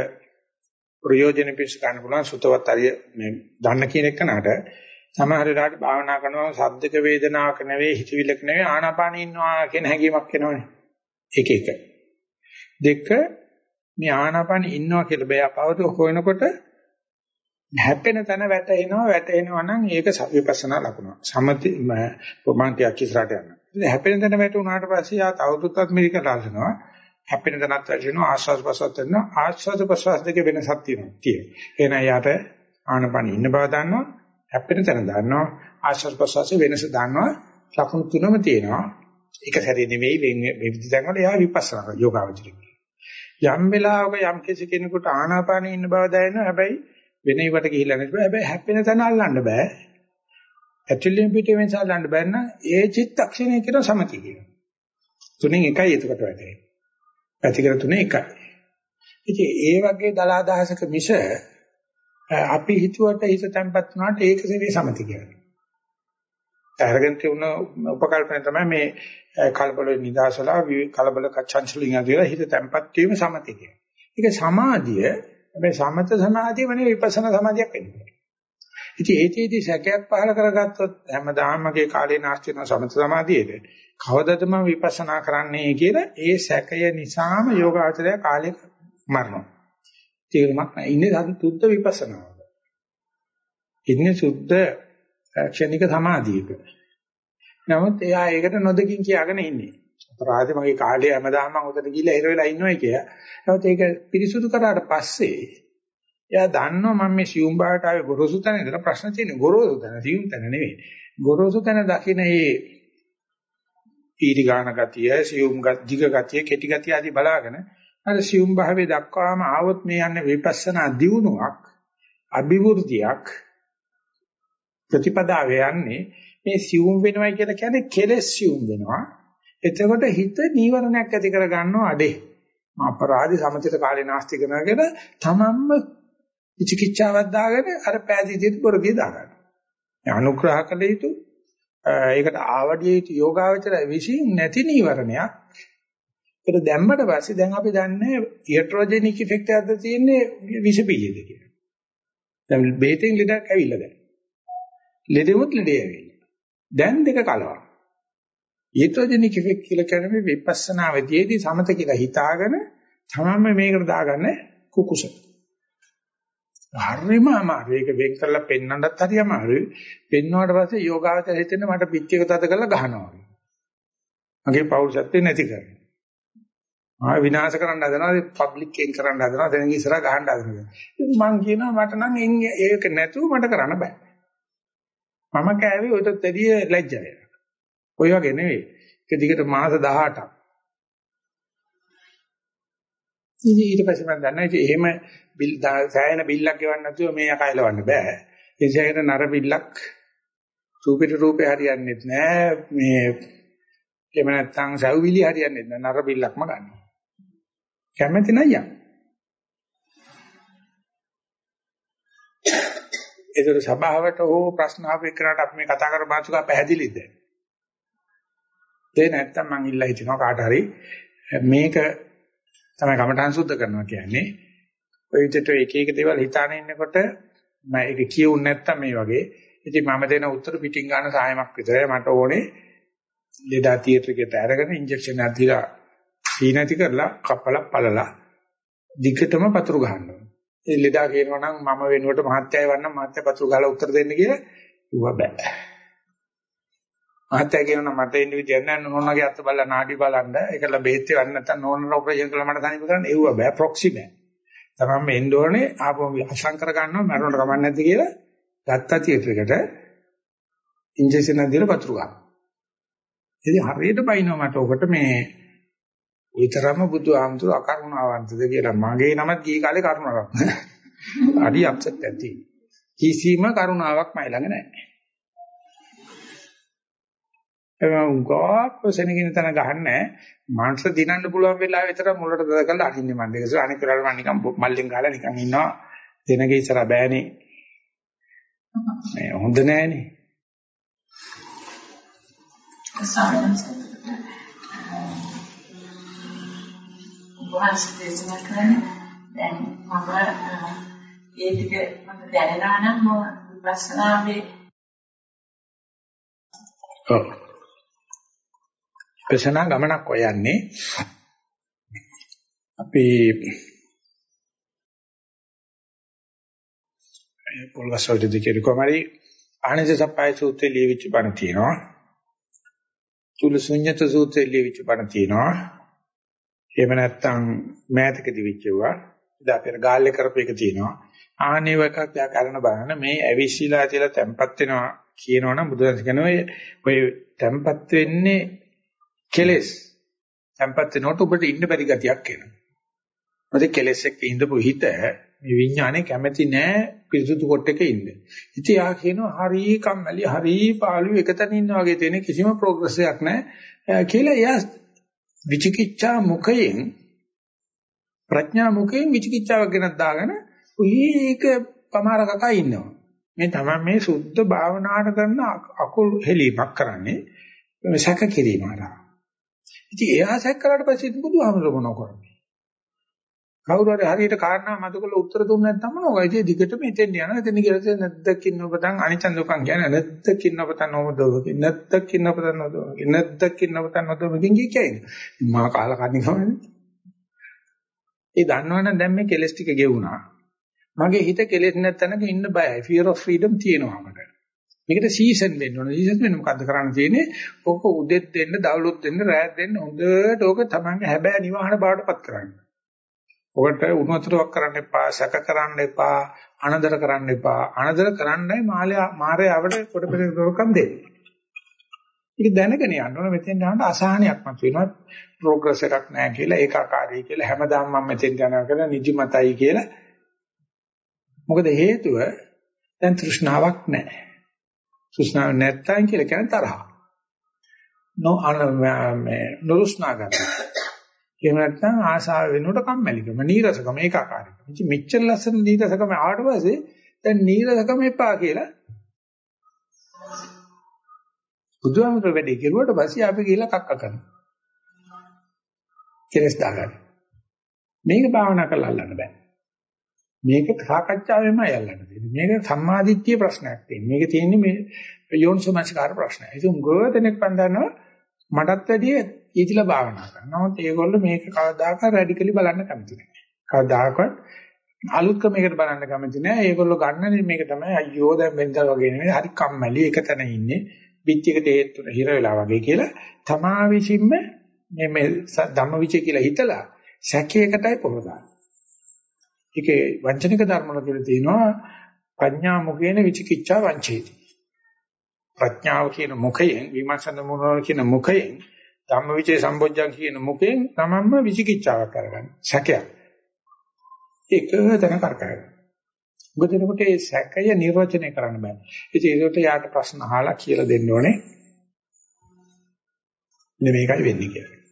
ප්‍රයෝජන පිස් ගන්න පුළුවන් සුතවත් අරිය මේ දන්න කියන එකනට සමහර වෙලාවට භාවනා කරනවා සද්දක වේදනාවක් නෙවෙයි හිතවිල්ලක නෙවෙයි ආනාපානෙ ඉන්නවා කියන හැඟීමක් එනවනේ. එක එක. දෙක මේ ආනාපානෙ ඉන්නවා කියලා බය අපවත හොයනකොට හැපෙන තැන වැටෙනවා වැටෙනවා නම් ඒක විපස්සනා ලකුණක්. සමති ප්‍රමාණතියක් ඉස්සරහට යනවා ඉතින් හැපෙන තැන වැටුණාට පස්සේ ආ තවදුරටත් මේක ලාසනවා හැපෙන තැනත් වැටෙනවා ආස්වාද ප්‍රසවාස කරනවා ආස්වාද ප්‍රසවාස දෙකේ වෙනසක් තියෙනවා. තියෙනවා. එහෙනම් යාට ආනාපානෙ ඉන්න බව දන්නවා හැප්පෙන තැන දන්නවා ආශ්වාස ප්‍රශ්වාසයේ වෙනස දන්නවා ලකුණු තුනම තියෙනවා. ඒක සැරේ නෙවෙයි විවිධ තැන් වල එයා විපස්සනා යෝගාවචරික යම් වෙලාවක යම් කිසි කෙනෙකුට ආනාපානෙ ඉන්න බව දැනෙනවා. හැබැයි වෙන ඉවට ගිහිල්ලා නැති බෑ. හැබැයි හැප්පෙන තැන අල්ලන්න බෑ. ඇතුළෙන් පිටේ වෙනස අල්ලන්න බෑ නම් ඒ චිත්තක්ෂණය කියන සමති කියනවා තුනෙන් එකයි එතකොට වැටෙන්නේ පැතිකර තුනේ එකයි. ඉතින් ඒ වගේ දලාදහසක මිස අපි හිතුවට හිත තැම්පත් වුණාට ඒක සෙවි සමති කියන්නේ. අරගෙන තියුණ උපකල්පන තමයි මේ කලබල නිදාසලා කලබල කච්චන්සලින් අදිලා හිත තැම්පත් වීම සමති කියන්නේ. ඒක සමාධිය හැබැයි සමත සමාධිය වෙන්නේ විපස්සනා සමාධියක් වෙන්නේ. ඉතින් ඒකේදී සැකයක් පහල කරගත්තොත් හැමදාම මගේ කාලේ නාස්ති වෙන සමත සමාධියේද කවදද මම විපස්සනා කරන්නේ කියලා ඒ සැකය නිසාම යෝගාචරය කාලේ මරනවා. තේරුමක් නැහැ. ඉන්නේ සුද්ධ විපස්සනාවක. ඉන්නේ සුද්ධ ක්ෂණික සමාධියක. නමුත් එයා ඒකට නොදකින් කියාගෙන ඉන්නේ. අපරාධේ මගේ කාලේ හැමදාම මම උතන ගිහිල්ලා ඉර වෙලා ඉන්නවයි කියලා. නමුත් ඒක පිරිසුදු කරාට පස්සේ එයා දන්නවා මම මේ සියුම් බාට ආවේ ගොරෝසු තැන ඉඳලා ප්‍රශ්න තියෙන්නේ ගොරෝසු තැන සියුම් තැන නෙවෙයි. ගොරෝසු තැන දකින්න මේ පීරි ගාන ගතිය, සියුම් දිග ගතිය, කෙටි ගතිය ආදී බලාගෙන අර සියුම් භාවයේ දක්වාම ආවොත් මේ යන්නේ විපස්සනා දියුණුවක් අභිවෘද්ධියක් ප්‍රතිපදාව යන්නේ මේ සියුම් වෙනවයි කියලා කියන්නේ කෙලෙස් සියුම් වෙනවා එතකොට හිත නීවරණයක් ඇති කර ගන්නවා අඩේ මා අපරාධි සමතිත කාලේ නාස්ති කරනගෙන තමන්ම විචිකිච්ඡාවක් දාගෙන අර පෑදීදී බොරදී දාගන්න. අනුග්‍රහ කළ යුතු ඒකට ආවඩිය යුතු යෝගාවචර විශ්ින් නැති නීවරණයක් ඒක දැම්මට පස්සේ දැන් අපි දන්නේ ඊට්‍රොජෙනික් ඉෆෙක්ට් එකක්ද තියෙන්නේ විෂ බීජද කියලා. දැන් බේතෙන් ලෙඩක් ඇවිල්ලා දැන්. ලෙඩෙමුත් ලෙඩේ ඇවිල්ලා. දැන් දෙක කලවම්. ඊට්‍රොජෙනික් ඉෆෙක්ට් කියලා කියන්නේ විපස්සනා වෙදීදී සමත කියලා හිතාගෙන තමම මේකට දාගන්න කුකුස. හරිම අමාරුයි. ඒක වෙන් කරලා පෙන්වන්නත් හරි අමාරුයි. පෙන්වුවාට පස්සේ යෝගාවචර හිතෙන්නේ මට පිටියක තද කරලා ගහනවා. මගේ පෞරුෂත්වේ නැති කරනවා. ආ විනාශ කරන්න හදනවා පබ්ලික් එකෙන් කරන්න හදනවා දැන් ඉස්සරහ ගහන්න හදනවා මම කියනවා මට නම් ඒක නැතුව මට කරන්න බෑ මම කෑවේ ඔයටත් වැඩිය ලැජ්ජයි ඔය වගේ නෙවෙයි. ඒක දිගට මාස 18ක් ඉතින් ඊට පස්සේ මම දන්නා ඉතින් එහෙම බිල් සෑහෙන බිල්ලක් ගෙවන්න නැතුව මේ අකයිලවන්න බෑ. ඒ නිසා නර බිල්ලක් රූපෙට රූපේ හරියන්නේ නැහැ මේ එහෙම නැත්නම් සව්විලි හරියන්නේ නැහැ නර බිල්ලක්ම ගන්නවා කැමැති නయ్యම්. ඒතර සභාවට හෝ ප්‍රශ්න අහපු එකනට අපි මේ කතා කරපු මාතෘකා පැහැදිලිද? ඒ නැත්තම් මං ඉල්ලා හිටිනවා කාට හරි මේක තමයි කමඨං සුද්ධ කරනවා කියන්නේ. ඔය විදිහට එක එක දේවල් හිතාන ඉන්නකොට මම ඒක කියුන්නේ නැත්තම් මේ වගේ. ඉතින් මම දෙන උත්තර පිටින් ගන්න සායමක් විතරයි මට ඕනේ. ලෙඩා තියටර් එකට අරගෙන ඉන්ජෙක්ෂන් එකක් දීලා සී නැති කරලා කපලා පළලා දිගටම පතුරු ගහනවා. ඒ ලෙඩා කියනවා නම් මම වෙනුවට මහත්යයි වන්නම් මහත්ය පතුරු ගහලා උත්තර දෙන්න කියලා ඌව බෑ. මහත්තයා කියනවා මට ඉන්න විදියක් නැහැ නෝනගේ අත බලලා නාඩි බලන්න ඒකල බෙහෙත් වෙන්න නැත්නම් නෝනට ඔපරේෂන් කළා මට තනියම කරන්න එව්ව බෑ ප්‍රොක්සි බෑ තමන් මේ එන්න ඕනේ ආපහු අසංකර ගන්නවා මරණයට කමක් නැද්ද කියලා ගත්තා තියටර් එකට ඉන්ජෙක්ෂන් එකක් දීලා පතුරු ගන්න. ඉතින් හරියට බයිනවා මට ඔකට මේ විතරම බුදු ආමතුරු අකරුණාවන්තද කියලා මගේ නමත් ගිහි කාලේ කරුණාවක් නෑ. (laughs) හරි අප්සෙට් ඇති. කිසිම කරුණාවක් මයි ළඟ නැහැ. එවම උගාක් සෙනගින තන ගහන්නේ මාංශ දිනන්න පුළුවන් වෙලාව විතර මුලට දදකලා අනින්නේ මන් දෙකස අනික වෙලාවට මම නිකන් මල්ලෙන් ගහලා නිකන් ඉන්නවා. දෙනගේ ඉස්සර බෑනේ. මේ හොඳ නෑනේ. වහන්සේ දේශනා කරන්නේ දැන් මම ඒ ටික මට දැනෙනවා නම් මම විපස්සනාවේ ඔව් විපස්සනා ගමනක් හොයන්නේ. අපි පොල්ගසෝටි දෙකේ කොමාරි ආනන්ද සප්පයි සූත්‍රය ලියවිච්ච බණ තියෙනවා. චුල්ල ශුන්්‍යත සූත්‍රය ලියවිච්ච බණ තියෙනවා. එහෙම නැත්නම් මෑතකදී විච්චුවා ඉතින් අපේ ගාල්ලේ කරපු එක තියෙනවා. ආනේ එකක් යා කරන බලන්න මේ ඇවිස්සීලා තියලා තැම්පත් වෙනවා කියනවනම් බුදුරජාණන් කියනවා ඔය තැම්පත් වෙන්නේ කෙලස් තැම්පත් වෙනකොට ඔබට ඉන්න බැරි ගතියක් එනවා. මොකද කෙලස් එක්ක ඉඳපු හිත මේ විඥානේ කැමැති නෑ පිරිසුදු කොටක ඉන්න. ඉතින් යා කියනවා හරි කම්මැලි හරි පාළු එකතන ඉන්න වගේ තියෙන කිසිම ප්‍රෝග්‍රස් එකක් නෑ කියලා එයා විචිකිච්ඡා මුඛයෙන් ප්‍රඥා මුඛයෙන් විචිකිච්ඡාවක් ගෙනත් දාගෙන උයේක පමාරකක ඉන්නවා. මේ තමයි මේ සුද්ධ භාවනාවට කරන අකුල් හෙලීමක් කරන්නේ සැක කිරීම හරහා. ඉතින් එයා සැක කරාට පස්සේ බුදුහාමර මොනව කරන්නේ? කවුරු හරි හරියට කාරණා මතකල උත්තර දුන්නේ නැත්නම් මොනවද? ඒ දිගටම එතෙන් යනවා. එතන කියලා නැද්දකින් ඔබතන් අනිච්චන් දුකන් කියන්නේ නැද්දකින් ඔබතන් නොදොවකින් නැද්දකින් ඔබතන් නොදොවකින් නැද්දකින් ඔබතන් නොදොවකින් කියන්නේ. මා කාලා කන්නේ කවන්නේ. ඒ දන්නවනම් දැන් මේ කෙලස් ටික ගෙවුනා. මගේ හිත කෙලෙස් නැත්නම්ක ඉන්න බයයි. fear of freedom තියෙනවා මට. මේකට සීසන් වෙන්න ඕන. සීසන් වෙන්න මොකද්ද කරන්න තියෙන්නේ? ඕක උදෙත් දෙන්න, දවල්ුත් දෙන්න, රාත් දෙන්න හොඳට ඕක තමන්ගේ හැබෑ නිවහන බාටපත් කරන්න. ඔකට උණු වතුරක් කරන්න එපා, සැක කරන්න එපා, අනදර කරන්න එපා. අනදර කරන්නයි මාළයා මාරේ ආවට කොට පෙරේ දොරකම් දෙන්නේ. ඒක දැනගෙන යන්න ඕන මෙතෙන් යනකොට අසහනයක් මත වෙනවා. ප්‍රෝග්‍රස් එකක් නැහැ කියලා, ඒකාකාරී කියලා හැමදාම මම මෙතෙන් යනවා කියලා නිදිමතයි කියලා මොකද හේතුව දැන් තෘෂ්ණාවක් නැහැ. තෘෂ්ණාව නැත්තම් කියලා කියන්නේ තරහ. නො අන මේ නුරුස්නා ගන්න. එහෙම නැත්නම් ආශාව වෙනුවට කම්මැලිකම, නීරසකම ඒකාකාරීකම. ඉතින් මෙච්චර ලස්සන නීරසකම ආවට පස්සේ දැන් නීරසකම එපා කියලා බුදුහාමුදුර වැඩේ කෙරුවට පස්සේ අපි ගිහලා කක්ක කරනවා. කෙලස් දාගන්න. මේක භාවනා කරලා අල්ලන්න බෑ. මේක සාකච්ඡාවෙමයි අල්ලන්න තියෙන්නේ. මේක සම්මාදිට්ඨිය ප්‍රශ්නයක් තියෙන්නේ. මේක තියෙන්නේ මේ යෝනිසෝමනස්කාර ප්‍රශ්නය. ඒක උගව දෙනෙක් පන්දනවා මටත් වැඩිය ඊතිලා භාවනා කරනවා. නමුත් ඒගොල්ලෝ මේක කවදාකවත් රැඩිකලි බලන්න කැමති නැහැ. කවදාකවත් අලුත් ක්‍රමයකට බලන්න කැමති නැහැ. ඒගොල්ලෝ ගන්න මේක තමයි අයියෝ දැන් වෙනදා වගේ නෙමෙයි. හරි කම්මැලි එක තැන ඉන්නේ. පිටියකට හේතු හිර වෙලා වගේ කියලා තමා විසින්ම මේ මේ ධම්මවිචය කියලා හිතලා සැකයකටයි පොරදාන. ඒකේ වංචනික ධර්ම වල කියලා තියෙනවා ප්‍රඥා මුඛේන විචිකිච්ඡා වංචේති. ප්‍රඥාව කියන මුඛයෙන් විමර්ශන මොනවා කියන මුඛයෙන් ධම්මවිචේ සම්බොජ්ජං කියන මුඛයෙන් තමන්ම විචිකිච්ඡාවක් කරගන්න. සැකයක්. ඒක තන කරකරන. උගදෙනකොට ඒ සැකය නිර්වචනය කරන්න බෑ. ඉතින් ඒකට යාට ප්‍රශ්න අහලා කියලා දෙන්න ඕනේ. මෙන්න මේකයි වෙන්නේ කියලා.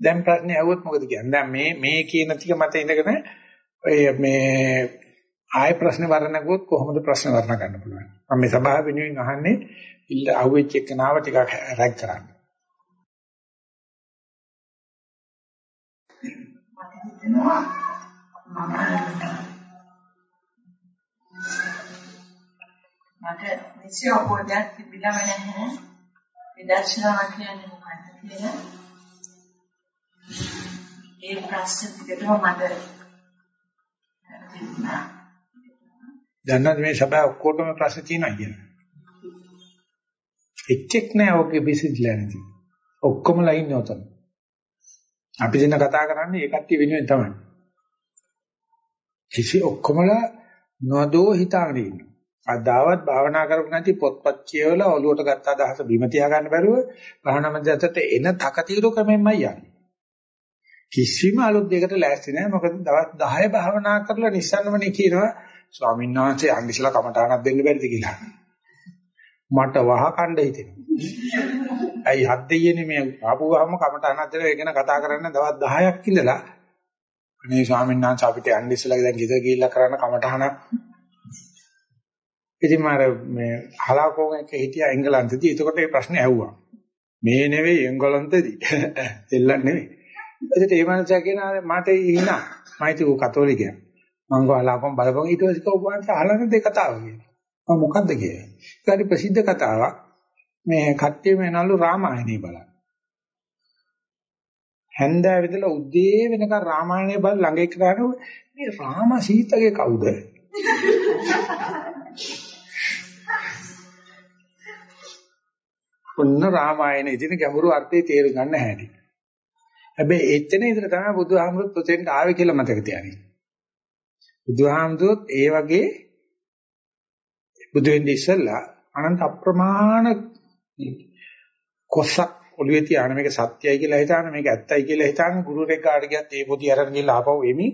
දැන් ප්‍රශ්නේ ඇහුවොත් මොකද කියන්නේ? දැන් මේ මේ කියන ටික මත ඉඳගෙන ඔය මේ ආයෙ ප්‍රශ්න වර්ණකුවොත් කොහොමද ප්‍රශ්න වර්ණ ගන්න පුළුවන්? මම මේ සභාව වෙනුවෙන් අහන්නේ ඉල්ල අහුවෙච්ච එකනාව ටිකක් රැග් කරන්න. මට නිසි අවබෝධයක් තිබිලා නැහැ විදර්ශනා කියන්නේ මොකක්ද කියලා ඒ ප්‍රශ්න ටිකටම මට තිබුණා. දන්නවද මේ සබෑ ඔක්කොටම ප්‍රශ්න තියෙනවා කියලා. එච්චෙක් නෑ ඔගේ බිසිදලා නැති. ඔක්කොමලා ඉන්නේ උතන. අපි දෙන කතා කරන්නේ ඒ කට්ටිය වෙනුවෙන් තමයි. කිසි ඔක්කොමලා නොදෝ හිතාගෙන ඉන්නවා. අදාවත් භාවනා කරපු නැති පොත්පත් කියවලා ඔලුවට ගත්ත අදහස බිම තියා ගන්න බැරුව භාවනා මැදට එන තකතිරු ක්‍රමෙන්මයි යන්නේ. කිසිම අලුත් දෙයකට ලෑස්ති නැහැ. මොකද දවස් 10 භාවනා කරලා නිස්සන්නමනේ කියනවා ස්වාමීන් වහන්සේ අන්දිසලා කමටහනක් දෙන්න බැරිද කියලා. මට වහ කණ්ඩ හිතෙනවා. ඇයි හත් දෙයියනේ මේ ආපුවාම කමටහනක් දෙලා ඒකන කතා කරන්න දවස් 10ක් ඉඳලා මේ ස්වාමීන් වහන්සේ අපිට අන්දිසලා දැන් ගෙදර ගිහිල්ලා කරන්න කමටහනක් ඉතින් මාර මේ හලාකෝන් එක හිටියා එංගලන්තදී. එතකොට මේ ප්‍රශ්නේ ඇහුවා. මේ නෙවෙයි එංගලන්තදී. දෙල්ලන් (laughs) නෙවෙයි. එතකොට ඒ මනුස්සයා කියනවා මට ඉන්න මයිති උ කතෝලිකයා. මං ගාලාකම් බලපන් ඊට පස්සේ කව වහන්සේ අහලා දෙක කතාව කියනවා. මම මොකද්ද කියන්නේ? ඒකට ප්‍රසිද්ධ කතාවක් මේ කට්ටිය මේනලු රාමායනේ බලන්න. හැන්දෑව විදලා උදේ වෙනකන් රාමායනේ බල ළඟ එක්ක ගන්නකොට මේ රාම සීතගේ කවුද? ඔන්න රාමායනේ ඉතින් ගැඹුරු අර්ථය තේරුම් ගන්න හැටි. හැබැයි එතන ඉතන තමයි බුදුහාමුදුරුවෝ ප්‍රොසෙන්ට් ආවේ කියලා මතක තියාගන්න. බුදුහාමුදුරුවෝත් ඒ වගේ බුදු වෙන්නේ ඉස්සෙල්ලා අනන්ත අප්‍රමාණ කොසක් ඔළුවේ තියාන මේක සත්‍යයි කියලා හිතාන මේක ඇත්තයි කියලා හිතාන ගුරුරෙක් කාට ගියත් ඒ පොඩි අරන් ගිහලා ආපහු එමි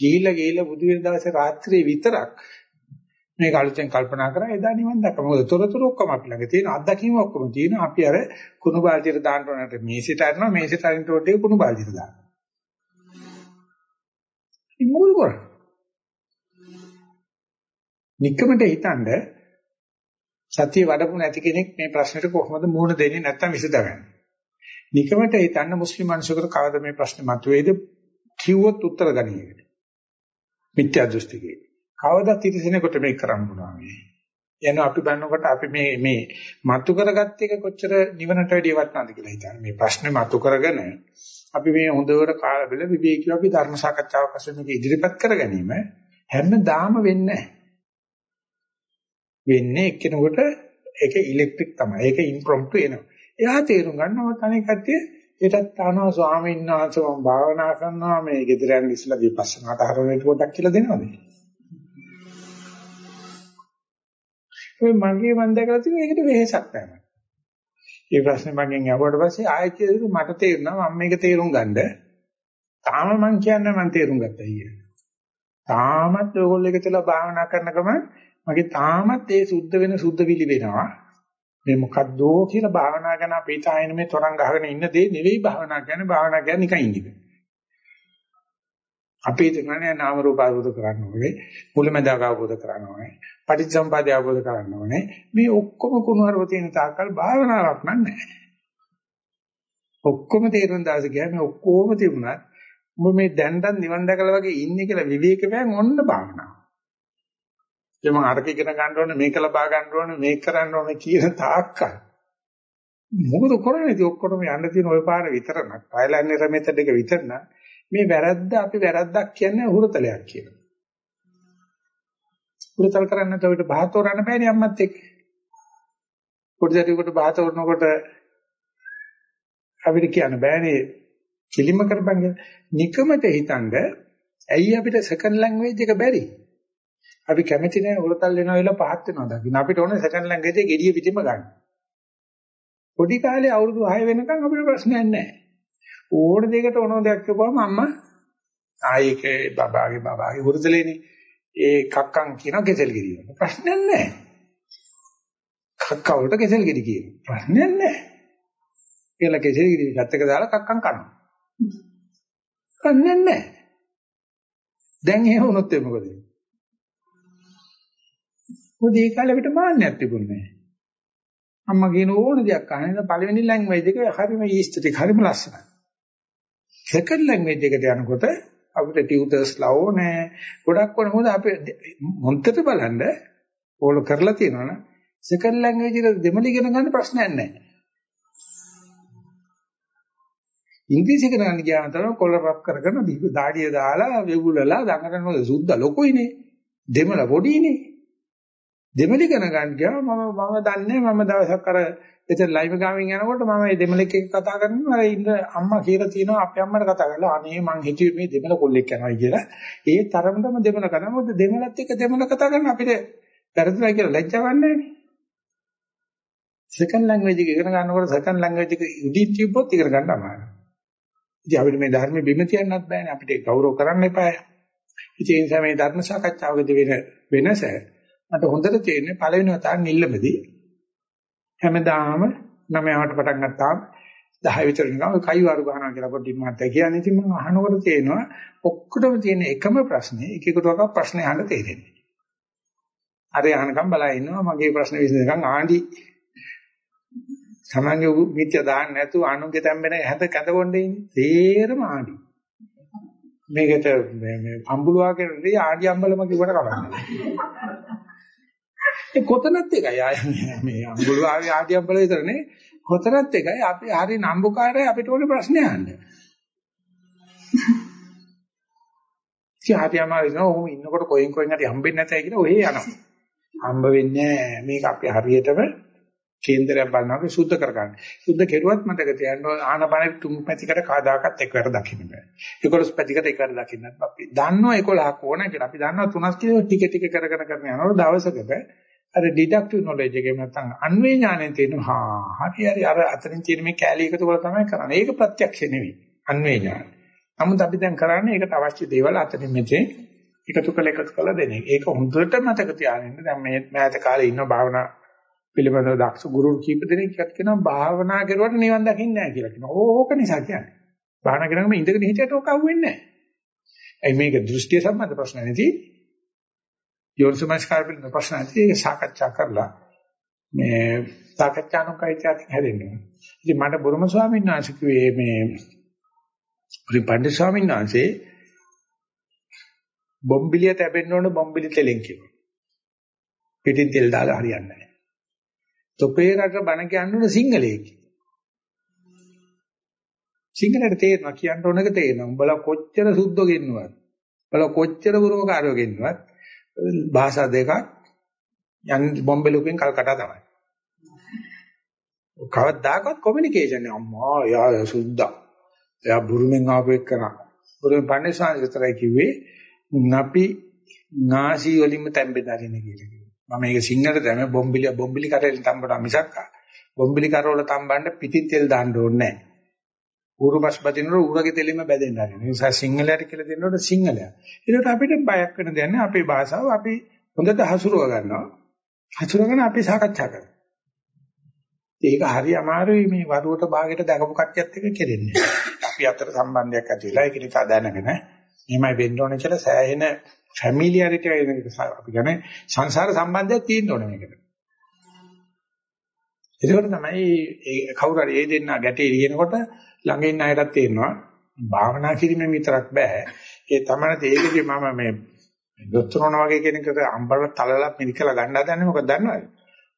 ගිහිල්ලා ගිහිල්ලා බුදු වෙන දවසේ රාත්‍රියේ විතරක් මේක අලුතෙන් කල්පනා කරා එදා නිවන් දැක්ක. මොකද තොරතුරු ඔක්කොම අපි ළඟ තියෙන අත්දැකීම් ඔක්කොම තියෙන අපි අර කුණු බාල්දියට දාන්න ඕනට මේසෙට අරනවා මේසෙට අරින්න උඩේ කුණු බාල්දියට දානවා. ඉතින් මොකද කරන්නේ? නික්කමට හිතනද සතිය වඩපු නැති කෙනෙක් මේ ප්‍රශ්නෙට කොහොමද මුහුණ දෙන්නේ නැත්තම් විසඳගන්නේ. නිකමට හිතන්න මුස්ලිම් මිනිසෙකුට කවද මේ ප්‍රශ්නේ මතුවේද කිව්වොත් උත්තර ගනියකට. මිත්‍යා දෘෂ්ටිකේ. කවදත් ඉතිසෙනකොට මේක කරන්න පුළුවන් මේ. යන අපි බannකොට අපි මේ මේ මතු කරගත්ත එක කොච්චර නිවනට වැඩිය වටනවද කියලා හිතන්න. මේ ප්‍රශ්නේ මතු කරගෙන අපි මේ හොඳවට කාල බෙල විවේකීව අපි ධර්ම සාකච්ඡාවක් වශයෙන් මේක ඉදිරිපත් කර ගැනීම හැමදාම වෙන්නේ නැහැ. වෙන්නේ එක්කෙනෙකුට ඒක ඉලෙක්ට්‍රික් තමයි. ඒක ඉම්ප්‍රොම්ප්ටු එනවා. එයා තේරුම් ගන්නවා තනි කට්ටිය ඒටත් අහනවා ස්වාමීන් වහන්සේ මම භාවනා කරනවා මේ ගෙදර යන ඉස්සලා විපස්සනාට හරවෙන්න පොඩ්ඩක් කියලා දෙනවද? ඒ මගේ මම දැකලා තියෙන එකට වෙහෙසක් නැහැ. මේ ප්‍රශ්නේ මගෙන් අහුවට පස්සේ ආයෙත් මට තේරුණා මම මේක තේරුම් ගන්නද තාම මං කියන්නේ මං තේරුම් ගත්තා කියලා. තාමත් ඔයගොල්ලෝ එකතලා භාවනා කරනකම මගේ තාමත් ඒ සුද්ධ වෙන සුද්ධ විලි වෙනවා. මේ මොකද්දෝ කියලා භාවනා කරන අපේ තායන මේ තරංග ගහගෙන ඉන්න දේ නෙවෙයි භාවනා කියන්නේ භාවනා කියන්නේ නිකන් ඉන්නේ. අපි හිතන්නේ නාම රූප අවබෝධ කරගන්න ඕනේ මුලමඳාක අවබෝධ කරගන්න ඕනේ පටිච්චසම්පාදය අවබෝධ කරගන්න ඕනේ. මේ ඔක්කොම කුණුහරුව තියෙන තාක්කල් භාවනාවක් නැහැ ඔක්කොම තේරුම් දාස ගියා මේ ඔක්කොම තිබුණත් ඔබ මේ දැන්දන් නිවන් දැකලා වගේ ඉන්නේ කියලා විවේකයෙන් ඔන්න භාවනාව. ඒ මම අරක ඉගෙන ගන්න ඕනේ මේක ලබා ගන්න ඕනේ මේක කරන්න ඕනේ කියන තාක්කල්. මොකද කරන්නේ? ඉතින් ඔක්කොම යන්න තියෙන ওই පාර විතරක් ට්‍රයිල් ඇන්ඩ් මෙතඩ් එක විතරක් මේ වැරද්ද අපි වැරද්දක් කියන්නේ හුරතලයක් කියලා. හුරතල් කරන්නේ නැතොට බහතෝරන්න බෑනේ අම්මත් එක්ක. පොඩි දරුවෙකුට බහතෝරනකොට අපිට කියන්න බෑනේ කිලිම කරපන් කියලා. නිකමට හිතනද ඇයි අපිට සෙකන්ඩ් ලැන්ග්වේජ් එක බැරි? අපි කැමති නැහැ හුරතල් වෙනවා වෙලා පහත් වෙනවා දකින්න. අපිට ඕනේ සෙකන්ඩ් ලැන්ග්වේජ් එක gediya පිටින්ම ගන්න. පොඩි කාලේ අවුරුදු 6 වෙනකන් අපිට ප්‍රශ්නයක් නැහැ. ඕන දෙයකට ඕන දෙයක් කියපුවම අම්මා ආයේකේ බබාගේ බබාගේ වෘතලේනේ ඒ කක්කන් කියන කෙසෙල් ගෙඩිය. ප්‍රශ්නයක් නැහැ. කක්ක වලට කෙසෙල් ගෙඩි කියන. ප්‍රශ්නයක් නැහැ. කියලා කෙසෙල් ගෙඩි පැත්තක දාලා කක්කන් කනවා. ප්‍රශ්නයක් නැහැ. දැන් එහෙම වුණොත් මොකද වෙන්නේ? මොකද ඒ කාලේ අපිට මාන්නයක් තිබුණේ නැහැ. අම්මා කියන ඕන දෙයක් අහන්නේ පළවෙනි ලැන්ග්වේජ් එක හරිම ඊස්ට් එක හරිම ලස්සනයි. සෙකන්ඩ් ලැන්ග්වේජ් එකට යනකොට අපිට ටියුටර්ස්ලා ඕනේ. ගොඩක් ඕනේ මොකද අපි මොන්තට බලන්න ඕල කරලා තියෙනවනේ. සෙකන්ඩ් ලැන්ග්වේජ් එක දෙමළ ඉගෙන ගන්න ප්‍රශ්නයක් නැහැ. ඉංග්‍රීසි ඉගෙන ගන්න ගියාම තමයි කොල්ල රප් කරගෙන දීප දාඩිය දාලා වෙවුලලා දඟලන සුද්ද ලොකුයිනේ. දෙමළ පොඩිනේ. දෙමළ ඉගෙන ගන්න ගියා මම මම දන්නේ මම දවසක් අර එතන ලයිව් ගාමින් යනකොට මම මේ දෙමළෙක් එක්ක කතා කරනවා. අර ඉන්න අම්මා කියලා තියෙනවා අපේ අම්මට කතා කරලා අනේ මං හිතුවේ මේ දෙමළ කොල්ලෙක් යනවා කියලා. ඒ තරමටම දෙමළ කරනවා. මොකද දෙමළත් එක්ක දෙමළ කතා කරන අපිට වැරදිලා කියලා ලැජ්ජාවක් නැහැ සෙකන්ඩ් ලැන්ග්වේජ් එක ඉගෙන ගන්නකොට සෙකන්ඩ් ලැන්ග්වේජ් එක උඩින් තිබ්බොත් ඉගෙන ගන්න අමාරුයි. ඉතින් අපිට මේ ධර්ම බිම තියන්නත් බෑනේ. අපිට ගෞරව කරන්න එපායි. ඉතින් ඒ නිසා මේ ධර්ම සාකච්ඡාවකදී වෙන වෙනස මට හොඳට තේරෙන්නේ පළවෙනි වතාවට නිල්ලමදී හැමදාම නමයාවට පටන් ගත්තාම 10 විතර නිකන් කයි වරු ගන්නවා කියලා පොඩි මහත්තයා කියන්නේ ඉතින් මම අහනකොට තේනවා ඔක්කොටම තියෙන එකම ප්‍රශ්නේ එකෙකුට වගේ ප්‍රශ්නේ අහන්න තේරෙන්නේ. අර යහනකම් බලා ඉන්නවා මගේ ප්‍රශ්න විසඳනකම් ආණ්ඩි තමන්ගේ මිත්‍ය දාන්න නැතුව අනුන්ගේ තැම්බෙන හැද කැඳගොන්නේ ඉන්නේ. තේරම ආණ්ඩි. මේකට මේ අම්බුලවා කියන්නේ ආණ්ඩි අම්බලම කිව්වට කවන්නේ. ඒ (laughs) කොතනත් එකයි මේ අඟුලුවාවේ ආදියම් බල විතරනේ කොතනත් එකයි අපි හරි නම්බුකාරය අපිට ඕනේ ප්‍රශ්නේ අහන්න. (laughs) කියාපියමාරි නෝ ඔහොම ඉන්නකොට කොයින් කොයින් හරි හම්බෙන්නේ නැතයි කියලා ඔහේ යනවා. හම්බ වෙන්නේ මේක අපි හරියටම කේන්දරයක් බලනවා සුද්ධ කරගන්න. සුද්ධ කෙරුවත් මතක තියාගන්න ආනපන තුන් පැතිකට කාදාකත් එකවර දකින්න බෑ. 11 පැතිකට එකවර දකින්නත් අපි දන්නවා 11ක් ඕන කියලා. අපි දන්නවා තුනක් කියලා ටික ටික කරගෙන කරගෙන යනකොට දවසකට අර ඩිඩක්ටිව් නොලෙජ් එකේ නැත්නම් අන්වේ ඥාණයෙන් තියෙන හා හරි හරි අර අතරින් තියෙන මේ කැලී එකතු කරලා තමයි කරන්නේ. ඒක ප්‍රත්‍යක්ෂ නෙවෙයි. අන්වේ ඥාන. නමුත් අපි දැන් කරන්නේ ඒකට අවශ්‍ය දේවල් අතරින් මෙතෙන් එකතු කළ එකතු කළ දෙන එක. ඒක හොඳට මතක තියාගන්න. දැන් මේ මෑත කාලේ ඉන්න භාවනා පිළිබඳව දක්ෂ ගුරු කීප දෙනෙක් කියනවා භාවනා කරුවට නිවන් දකින්නේ නැහැ කියලා කියනවා. ඕක නිසා කියන්නේ. භාවනා කරනකොට ඉඳගෙන හිටියට ඕක අහුවෙන්නේ නැහැ. ඒ මේක දෘෂ්ටිය සම්බන්ධ ප්‍රශ්න නෙවෙයි. යෝනිසමස්කාර පිළිබඳ ප්‍රශ්න ඇති ඒක සාකච්ඡා කරලා මේ සාකච්ඡානුකයිචාටින් හැදෙන්නේ. ඉතින් මට බුරුම ස්වාමීන් වහන්සේ කිව්වේ මේ පරිපණ්ඩ ස්වාමීන් වහන්සේ බොම්බිලිය තැබෙන්න ඕන බොම්බිලි තෙලෙන් කියනවා. පිටින් තෙල් දාලා හරියන්නේ නැහැ. තොපේ රට බණ කියන්න ඕන සිංහලයේ. සිංහලට තේරෙනවා කියන්න ඕනක තේරෙනවා. උඹලා කොච්චර සුද්ධ ගෙන්නුවත්. උඹලා කොච්චර බුරුමකාරයෝ ගෙන්නුවත් භාෂා දෙකක් යන් බොම්බෙලුකින් කල්කටා තමයි. කවදාකවත් කොමියුනිකේෂන් අම්මා යා සුද්දා. එයා බුරුමෙන් ආපු එක්කන. බුරුමෙන් පන්නේ සංස්කෘතයි කිව්වේ නපි නාසි වලින්ම තැම්බෙදාරින කියලා කිව්වා. මම මේක සිංහලට දැම බොම්බිලි බොම්බිලි කරේලින් තම්බනවා මිසක් බොම්බිලි කරවල තම්බන්න පිටි තෙල් දාන්න ඕනේ නැහැ. ඌරුබස් බදිනකොට ඌරගේ තෙලින්ම බැදෙන්න ආරින. ඒ නිසා සිංහලයට කියලා දෙනකොට සිංහලයා. ඒකට අපිට බයක් වෙන දෙයක් නෑ. අපේ භාෂාව අපි හොඳට හසුරුව ගන්නවා. හසුරගෙන අපි සාකච්ඡා කරනවා. ඒක හරි අමාරුයි මේ වරුවට භාගයට දකපු කට්ටියත් එක්ක කෙරෙන්නේ. අපි අතර සම්බන්ධයක් ඇති වෙලා ඒක නිසා දැනගෙන එහෙමයි වෙන්න ඕනේ කියලා සෑහෙන ෆැමිලියරිටි අපි කියන්නේ සංසාර සම්බන්ධයක් තියෙන්න ඕනේ මේකට. ඒකෝට තමයි කවුරු හරි ඒ දෙන්න ගැටේ ලියනකොට ළඟ ඉන්න අයටත් තේරෙනවා භාවනා කිරීමෙන් විතරක් බෑ. ඒ තමයි තේරෙන්නේ මම මේ දොස්තරෝණ වගේ කෙනෙකුට අම්බර තලලා මිරිකලා ගන්න හදන්නේ මොකද දන්නවද?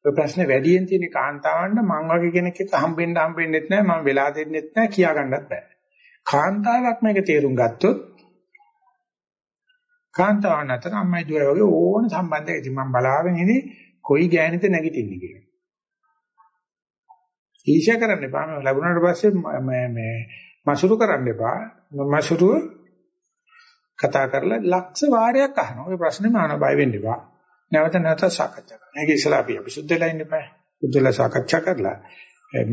ඔය ප්‍රශ්නේ වැඩියෙන් තියෙන කාන්තාවන්ට මං වගේ කෙනෙක් එක්ක හම්බෙන්න හම්බෙන්නෙත් නෑ මම වෙලා දෙන්නෙත් නෑ කියා ගන්නත් බෑ. කාන්තාවක් මේක තේරුම් ගත්තොත් කාන්තාවන් අතර අම්මයි දුවයි වගේ ඕන සම්බන්ධයක් ඉතින් මම බලාගෙන ඉන්නේ කොයි ගෑනිද නැගිටින්නේ කියලා. ඊර්ෂ්‍යා කරන්න එපා. මේ ලැබුණාට පස්සේ මේ මේ මසුරු කරන්න එපා. මසුරුව කතා කරලා ලක්ෂ වාරයක් අහනවා. ඔය ප්‍රශ්නේ මාන බය වෙන්න එපා. නැවත නැවත සාකච්ඡා කරන්න. ඒක ඉස්සලා අපි අපි සුද්ධලා ඉන්න එපා. සුද්ධලා සාකච්ඡා කරලා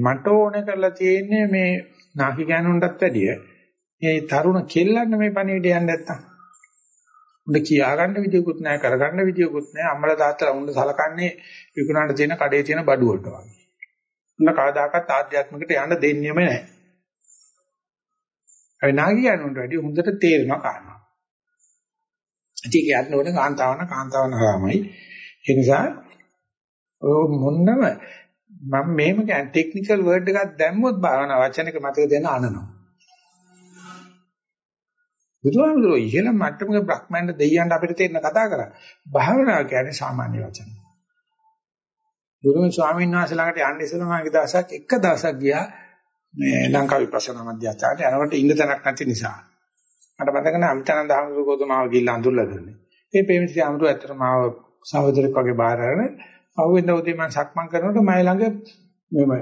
මට ඕනේ කරලා තියෙන්නේ මේ නාකි ගෑනුන්ටත් වැඩිය මේ තරුණ කෙල්ලන්න මේ පණිවිඩය යන්න නැත්තම්. උඹ කියා ගන්න විදියකුත් නැහැ කරගන්න විදියකුත් නැහැ අම්මලා තාත්තලා උඹ සලකන්නේ විකුණන්න තියෙන කඩේ තියෙන බඩු වලට වගේ. උන්න කවදාකවත් ආධ්‍යාත්මිකට යන්න දෙන්නේම නැහැ. ඒ නාගි යනුන්ට වැඩි හොඳට තේරෙනවා කාරණා. ඉතින් ඒක යන්න ඕනේ කාන්තාවන කාන්තාවන හරමයි. ඒ නිසා ඔය මොන්නම මම මේම කියන්නේ ටෙක්නිකල් වර්ඩ් එකක් දැම්මොත් භාවනා වචනක මතක දෙන්න අනනවා. බුදුහාමුදුරුවෝ ඉහළ මට්ටමක බ්‍රහ්මයන්ට දෙයියන්ට අපිට තේරෙන කතා කරා. භාවනාව කියන්නේ සාමාන්‍ය වචන. ගුරුම ස්වාමීන් වහන්සේ ළඟට යන්න ඉස්සෙල්ලා මම එක දවසක් එක දවසක් ගියා මේ ලංකා විපස්සනා මධ්‍යස්ථානට යනකොට ඉන්න තැනක් නැති නිසා. මට මතක නැහැ අමිතානන්ද හාමුදුරුවෝ මාව ගිහිල්ලා අඳුරලා දුන්නේ. මේ ප්‍රේමසිරි හාමුදුරුවෝ ඇත්තට මාව සහෝදරෙක් වගේ බාර අරගෙන පහුවෙන්ද උදේ මම සක්මන් කරනකොට මයි ළඟ මෙම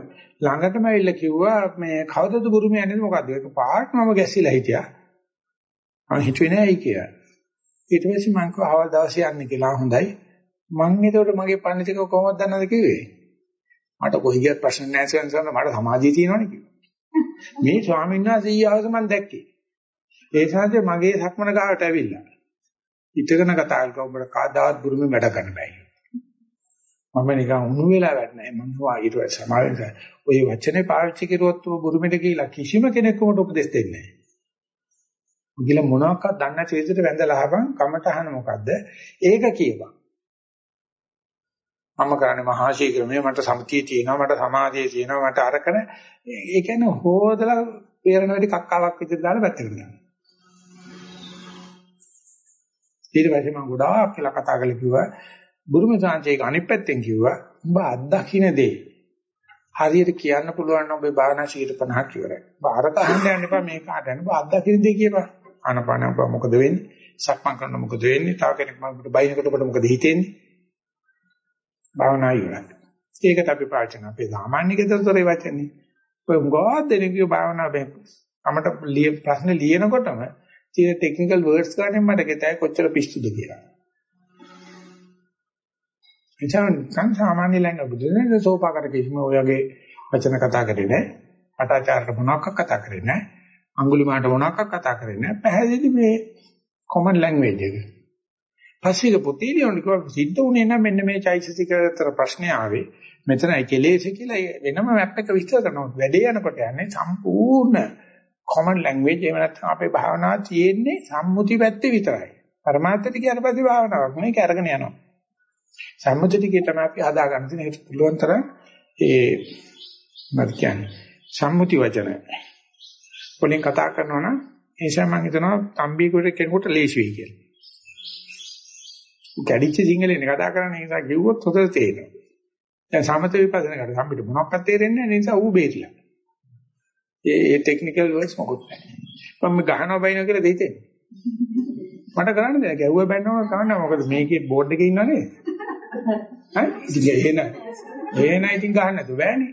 ළඟටම ඇවිල්ලා කිව්වා මේ කවදද බුරුමේ යන්නේ මොකද්ද? ඒක පාට මම ගැසිලා හිටියා. මම හිතුවේ නෑ ඇයි කියලා. ඊට පස්සේ මං කිව්වා අවල් දවසේ යන්නේ කියලා හොඳයි. මං ඒකට මගේ පඬිතික කොහොමද දන්නවද කිව්වේ? මට කොහි ගියත් ප්‍රශ්න නැහැ සෙන්සර් මට සමාධිය තියෙනවනේ කිව්වා. මේ ස්වාමීන් වහන්සේ ඊයවස මම දැක්කේ. ඒ සාන්තේ මගේ සක්මන ගාවට ඇවිල්ලා. ඉතකන කතා කරලා ඔබට කාදාවත් බුරුමේ වැඩ ගන්න බෑ. මම නිකන් උණු වෙලා වැටෙන්නේ මම කිව්වා ඊට පස්සේ සමාවෙන් ඔය වචනේ පාවිච්චි කරුවොත් බුරුමෙට ගිහිලා කිසිම කෙනෙකුට උපදෙස් දෙන්නේ නැහැ. උගිල මොනවාක්වත් දන්නේ නැති විදිහට වැඳලා අහපන් කමටහන මොකද්ද? ඒක කියපන්. මම කරන්නේ මහා ශීඝ්‍රමයේ මට සමතිය තියෙනවා මට සමාධිය තියෙනවා මට අරකන ඒ කියන්නේ හොදලා පේරන වැඩි කක්කාවක් විදිහට දාලා පැත්තකට දානවා. ඊට පස්සේ මම ගොඩාක් කියලා කතා කරලා කිව්වා බුරුම සාංචේක අනිත් පැත්තෙන් කිව්වා උඹ අත්දකින්න දේ හරියට කියන්න පුළුවන් නම් ඔබේ භාවනා 50ක් ඉවරයි. ඔබ අරක අහන්න යන්න එපා මේක අහන්න. ඔබ අත්දකින්න දේ කියපන්. ආනපානක මොකද වෙන්නේ? සක්මන් කරන මොකද වෙන්නේ? තව කෙනෙක් මකට බයිනකොට ඔබට මොකද හිතෙන්නේ? භාවනා ඉවරයි. ඒකට අපි පාවිච්චි කරන අපේ සාමාන්‍ය ගෙදරතොරේ වචනේ. ඔය උගාවක් දෙනෙක්ගේ භාවනා බෑ. අපට ප්‍රශ්න ලියනකොටම තියෙන ටෙක්නිකල් වර්ඩ්ස් ගන්න මට ගෙතයි කොච්චර පිස්සුද කියලා. එචාන් සාමාන්‍ය ලංග බුදුනේ සෝපාකට කිසිම ඔයගේ වචන කතා කරේ නැහැ. අටාචාරට මොනවක් කතා කරේ නැහැ. අඟුලිමාට මොනවක් කතා කරේ නැහැ. පැහැදිලි මේ common language එක. පස්සේ පොතේ ලියන්නේ කිව්වා සිද්ධ උනේ නම් මෙන්න මේ චෛතසික අතර ප්‍රශ්නේ ආවේ. මෙතනයි කෙලෙස් කියලා වෙනම මැප් එක විස්තර කරනවා. වැඩේ යනකොට යන්නේ සම්පූර්ණ common language එහෙම නැත්නම් අපේ භාවනාව තියෙන්නේ සම්මුති පැත්තේ විතරයි. පරමාර්ථයට කියන පස්සේ භාවනාවක් මේක අරගෙන යනවා. සම්මුති ටිකේ තමයි අපි හදා ගන්න තියෙන ඒක පුළුවන් තරම් ඒ මම කියන්නේ සම්මුති වචන වලින් කතා කරනවා නම් ඒ නිසා මම හිතනවා තම්බියෙකුට කෙනෙකුට ලේසි වෙයි කියලා. ගැඩිච්ච සිංහලෙන් කතා කරන නිසා කිව්වොත් හොතට තේරෙනවා. දැන් සමත විපස්සනාකට සම්පිට මොනවක්වත් තේරෙන්නේ නැහැ නිසා ඌ බේරිලා. ඒ ඒ ටෙක්නිකල් වර්ඩ්ස් මොකුත් නැහැ. මම ගහනවා බයිනවා කියලා දෙහිතෙන්නේ. මට කරන්න දෙයක් ගැව්ව බැන්නවම කරන්න මොකද මේකේ බෝඩ් එකේ ඉන්නවනේ. හරි ඉතින් එහෙන එහෙන ඉතින් ගහන්න නැතුව බෑනේ.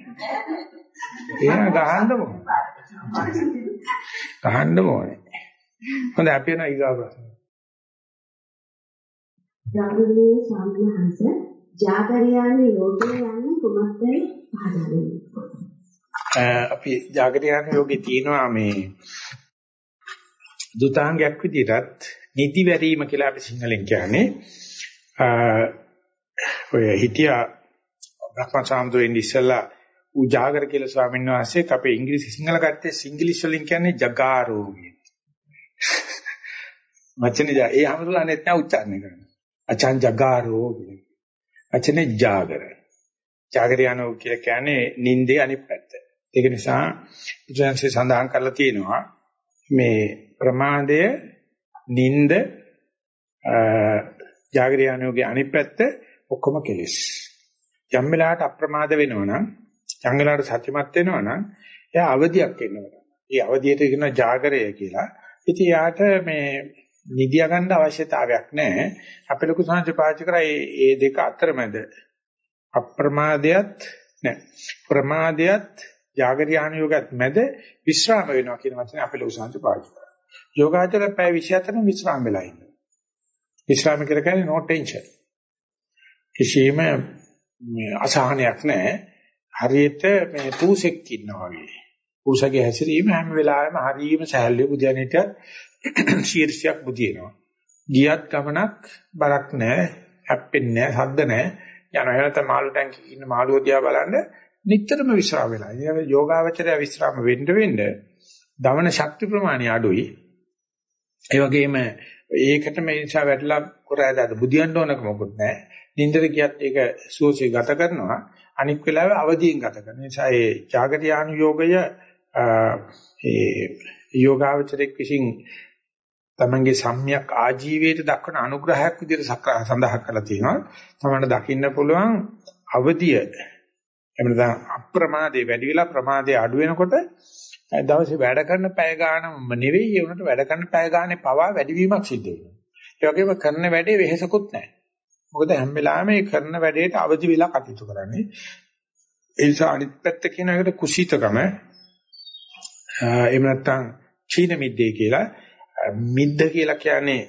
එහෙන ගහන්න ඕනේ. ගහන්න ඕනේ. හොඳයි අපි යනවා ඊගා ප්‍රශ්න. ගෞරවනීය ස්වාමීන් වහන්සේ ජාගරියානි යෝගය යන්නේ කුමක්දයි පහදා දෙන්න. අපි ජාගරියානි යෝගේ තියෙනවා මේ දුතාංගයක් විදිහටත් නිදි වැරීම කියලා අපි සිංහලෙන් කියන්නේ. ඔය හිටියා බ්‍රහ්මචාම්දෝ ඉන්නේ ඉස්සලා උජාගර කියලා ස්වාමීන් වහන්සේ අපේ ඉංග්‍රීසි සිංහල කට්ටිය සිංග්ලිෂ් වලින් කියන්නේ ජගාරෝ කියන. වචනේ ඒ හැමෝටම නැත්නම් උච්චාරණය කරනවා. අචං ජගාරෝ කියන. වචනේ ජාගර. ජාගර යනෝ කියලා කියන්නේ නින්දේ අනිත් පැත්ත. ඒක නිසා බුදුන්සේ සඳහන් කරලා තියෙනවා මේ ප්‍රමාදය නින්ද ජාගර යනෝගේ අනිත් පැත්ත ඔක්කොම කෙලෙස්. යම් වෙලාවට අප්‍රමාද වෙනවනම් යම් වෙලාවට සත්‍යමත් වෙනවනම් එයා අවදියක් වෙනවා. ඒ අවදියට කියන ජාගරය කියලා. ඉතින් යාට මේ නිදියා ගන්න අවශ්‍යතාවයක් නැහැ. අපේ ලොකු සංහස පාවිච්චි කරා මේ දෙක අතරමැද අප්‍රමාදයට නෑ. ප්‍රමාදයට ජාගරියාන යෝගත් මැද විශ්‍රාම වෙනවා කියන වචනේ අපේ ලොකු සංහස පාවිච්චි කරා. යෝගාචර පැය 24ම විශ්‍රාම වෙලා ඉන්නවා. විශ්‍රාම කියලා කියන්නේ no tension. කිසිම අසහනයක් නැහැ. හරියට මේ පූසෙක් ඉන්නවා වගේ. පූසගේ හැසිරීම හැම වෙලාවෙම හරියම සහැල්ලු බුදියනිට (coughs) ශීර්ෂයක් බුදිනවා. ගියත් ගමනක් බරක් නැහැ, හැප්පෙන්නේ නැහැ, සද්ද නැහැ. යන හැමත මාළු ටැංකි ඉන්න මාළුව දිහා බලන්න නිතරම විශ්‍රාම වෙලා. ඒ යෝගාවචරය විශ්‍රාම වෙන්න වෙන්න දවන ශක්ති ප්‍රමාණය අඩුයි. ඒ වගේම ඒකට මේ නිසා වැටලා කරාදාද බුදියන්න ඕනක මොකුත් නැහැ. නින්දට ගියත් ඒක සුවසේ ගත කරනවා. අනික් වෙලාවෙ අවදියෙන් ගත කරන නිසා ඒ జాగරියානු යෝගය ඒ යෝගාවචරයක් විසින් තමන්ගේ සම්‍යක් ආජීවයට දක්වන අනුග්‍රහයක් විදිහට සඳහන් කරලා තියෙනවා. තමන්ට දකින්න පුළුවන් අවදිය එහෙම නැත්නම් අප්‍රමාදේ වැඩි වෙලා ප්‍රමාදේ අඩු වෙනකොට දවසේ වැඩ කරන පැය ගානම නෙවෙයි ඒ උනට වැඩ කරන පැය ගානේ පවා වැඩිවීමක් සිද්ධ වෙනවා. ඒ වගේම කරන වැඩේ වෙහෙසකුත් නැහැ. මොකද හැම වෙලාවෙම මේ කරන වැඩේට අවදි වෙලා කටයුතු කරන්නේ. ඒ නිසා අනිත් පැත්ත කියන එකට කුසීතකම එහෙම නැත්නම් චීන මිද්දේ කියලා මිද්ද කියලා කියන්නේ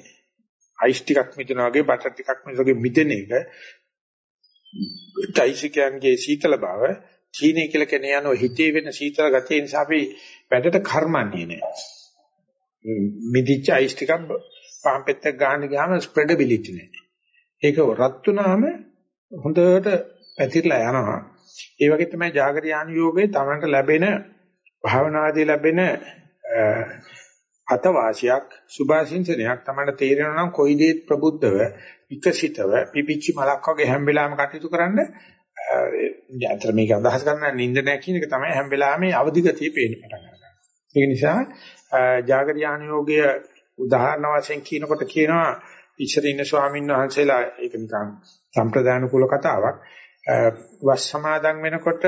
අයිස් ටිකක් මිදෙනා වගේ බටර් ටිකක් මිදෙනා වගේ මිදෙන එක ටයිසිකයන්ගේ සීතල බව චීනේ කියලා කියන යන හිතේ වෙන සීතල ගතිය නිසා අපි වැඩට කර්මන්නේ නැහැ. මිදිච්ච අයිස් ටිකක් පාන් පෙත්තක් ගන්න ගියාම ස්ප්‍රෙඩබිලිටි නැහැ. ඒක රත් වුණාම හොඳට පැතිරලා යනවා. ඒ වගේ තමයි జాగරියානු යෝගයේ තමන්ට ලැබෙන භාවනාදී ලැබෙන අතවාසියක් සුභාසින්සනයක් තමයි තේරෙනවා නම් කොයි දේත් ප්‍රබුද්ධව විකසිතව පිපිච්චි මලක් වගේ හැම වෙලාවෙම කටයුතු කරන්න අතර මේක අදහස් කරන්න නින්ද නැහැ කියන එක තමයි හැම වෙලාවෙම අවදි ගතිය පේන්න පටන් ගන්නවා. ඒක නිසා జాగරියාන යෝගය උදාහරණ වශයෙන් කියනකොට කියනවා ඉස්සර ඉන්න ස්වාමීන් වහන්සේලා ඒක නිකන් සම්ප්‍රදාන කුල කතාවක්. වස් සමාදන් වෙනකොට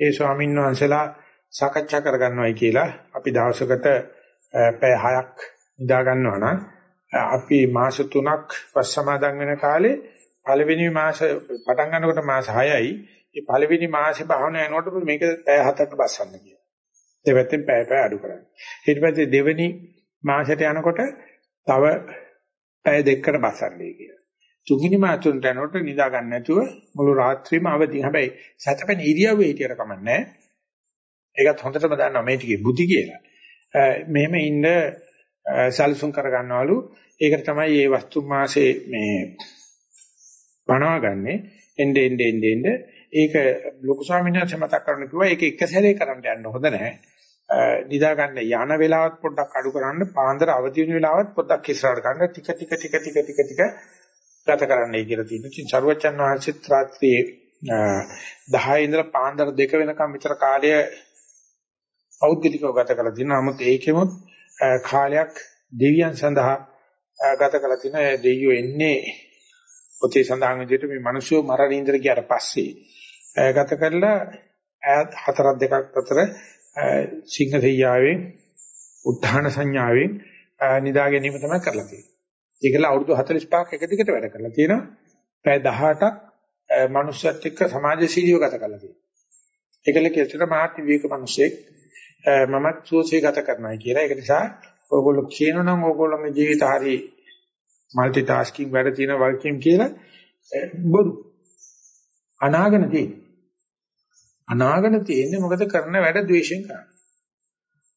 ඒ ස්වාමීන් වහන්සේලා සාකච්ඡා කරගන්නවයි කියලා අපි දවසකට පැය 6ක් නිදා ගන්නවා නම් අපි මාස 3ක් වස් සමාදන් වෙන කාලේ පළවෙනි මාස පටන් ගන්නකොට මාස 6යි ඒ පළවෙනි මාසේ භාවනා යනකොට මේක පැය 7කට බස්සන්න කියලා. දෙපැත්තෙන් පැය පැය අඩු කරන්න. ඊට පස්සේ දෙවෙනි මාසයට යනකොට තව පැය දෙකකට බස්සන්නේ කියලා. තුන්වෙනි මාසෙට යනකොට නිදා ගන්න නැතුව මුළු රාත්‍රියම අවදි. හැබැයි සතපෙන ඉරියව්වේ හිටියට කමන්නේ ඒකත් හොඳටම දන්නවා මේ ටිකේ බුද්ධි කියලා. මෙහෙම ඉන්න සල්සුන් කරගන්නවලු. ඒකට තමයි මේ වස්තු මාසේ මේ බණවගන්නේ. එnde ende ende ende ඒක ලොකු ස්වාමීන් වහන්සේ මතක් කරන්න කිව්වා ඒක එක සැරේ කරන්න යන්න හොඳ නැහැ. නිදා ගන්න යන වෙලාවත් පොඩ්ඩක් අඩු කරන්න පාන්දර අවදි වෙන වෙලාවත් පොඩ්ඩක් ඉස්සරහට ගන්න ටික ටික ටික ටික ටික ටික ගත කරන්නයි කියලා තියෙනවා. ඉතින් සරුවචන් වහන්සේත් රාත්‍රියේ 10 ඉඳලා පාන්දර 2 වෙනකම් විතර කාලය පෞද්ගලිකව ගත කරලා තියෙනවා. නමුත් ඒකෙමුත් කාලයක් දෙවියන් සඳහා ගත කරලා තිනවා. දෙවියෝ එන්නේ පොතේ සඳහන් විදිහට මේ මිනිස්සු මරණීන්ද්‍ර ගියාට පස්සේ ගත කරලා හතරක් දෙකක් අතර සිංහ සෙයියාවෙන් උත්හාන සංඥාවෙන් නිදා ගැනීම තමයි කරලා තියෙන්නේ. ඒකල අවුරුදු 45ක් එක දිගට වැඩ කරලා තියෙනවා. පැය 18ක් මනුස්සයත් එක්ක සමාජශීලීව ගත කරලා තියෙනවා. ඒකල කෙතර මහත් විවේක මිනිසෙක් මමත් සුවසේ ගත කරනවා කියලා. ඒක නිසා ඕගොල්ලෝ කියනනම් ඕගොල්ලෝගේ ජීවිත හරි মালටි ටාස්කින් වැඩ තියෙන වගකීම් කියලා බොරු. අනාගන තියෙන්නේ. අනාගන තියෙන්නේ මොකද කරන වැඩ ද්වේෂයෙන් කරන්නේ.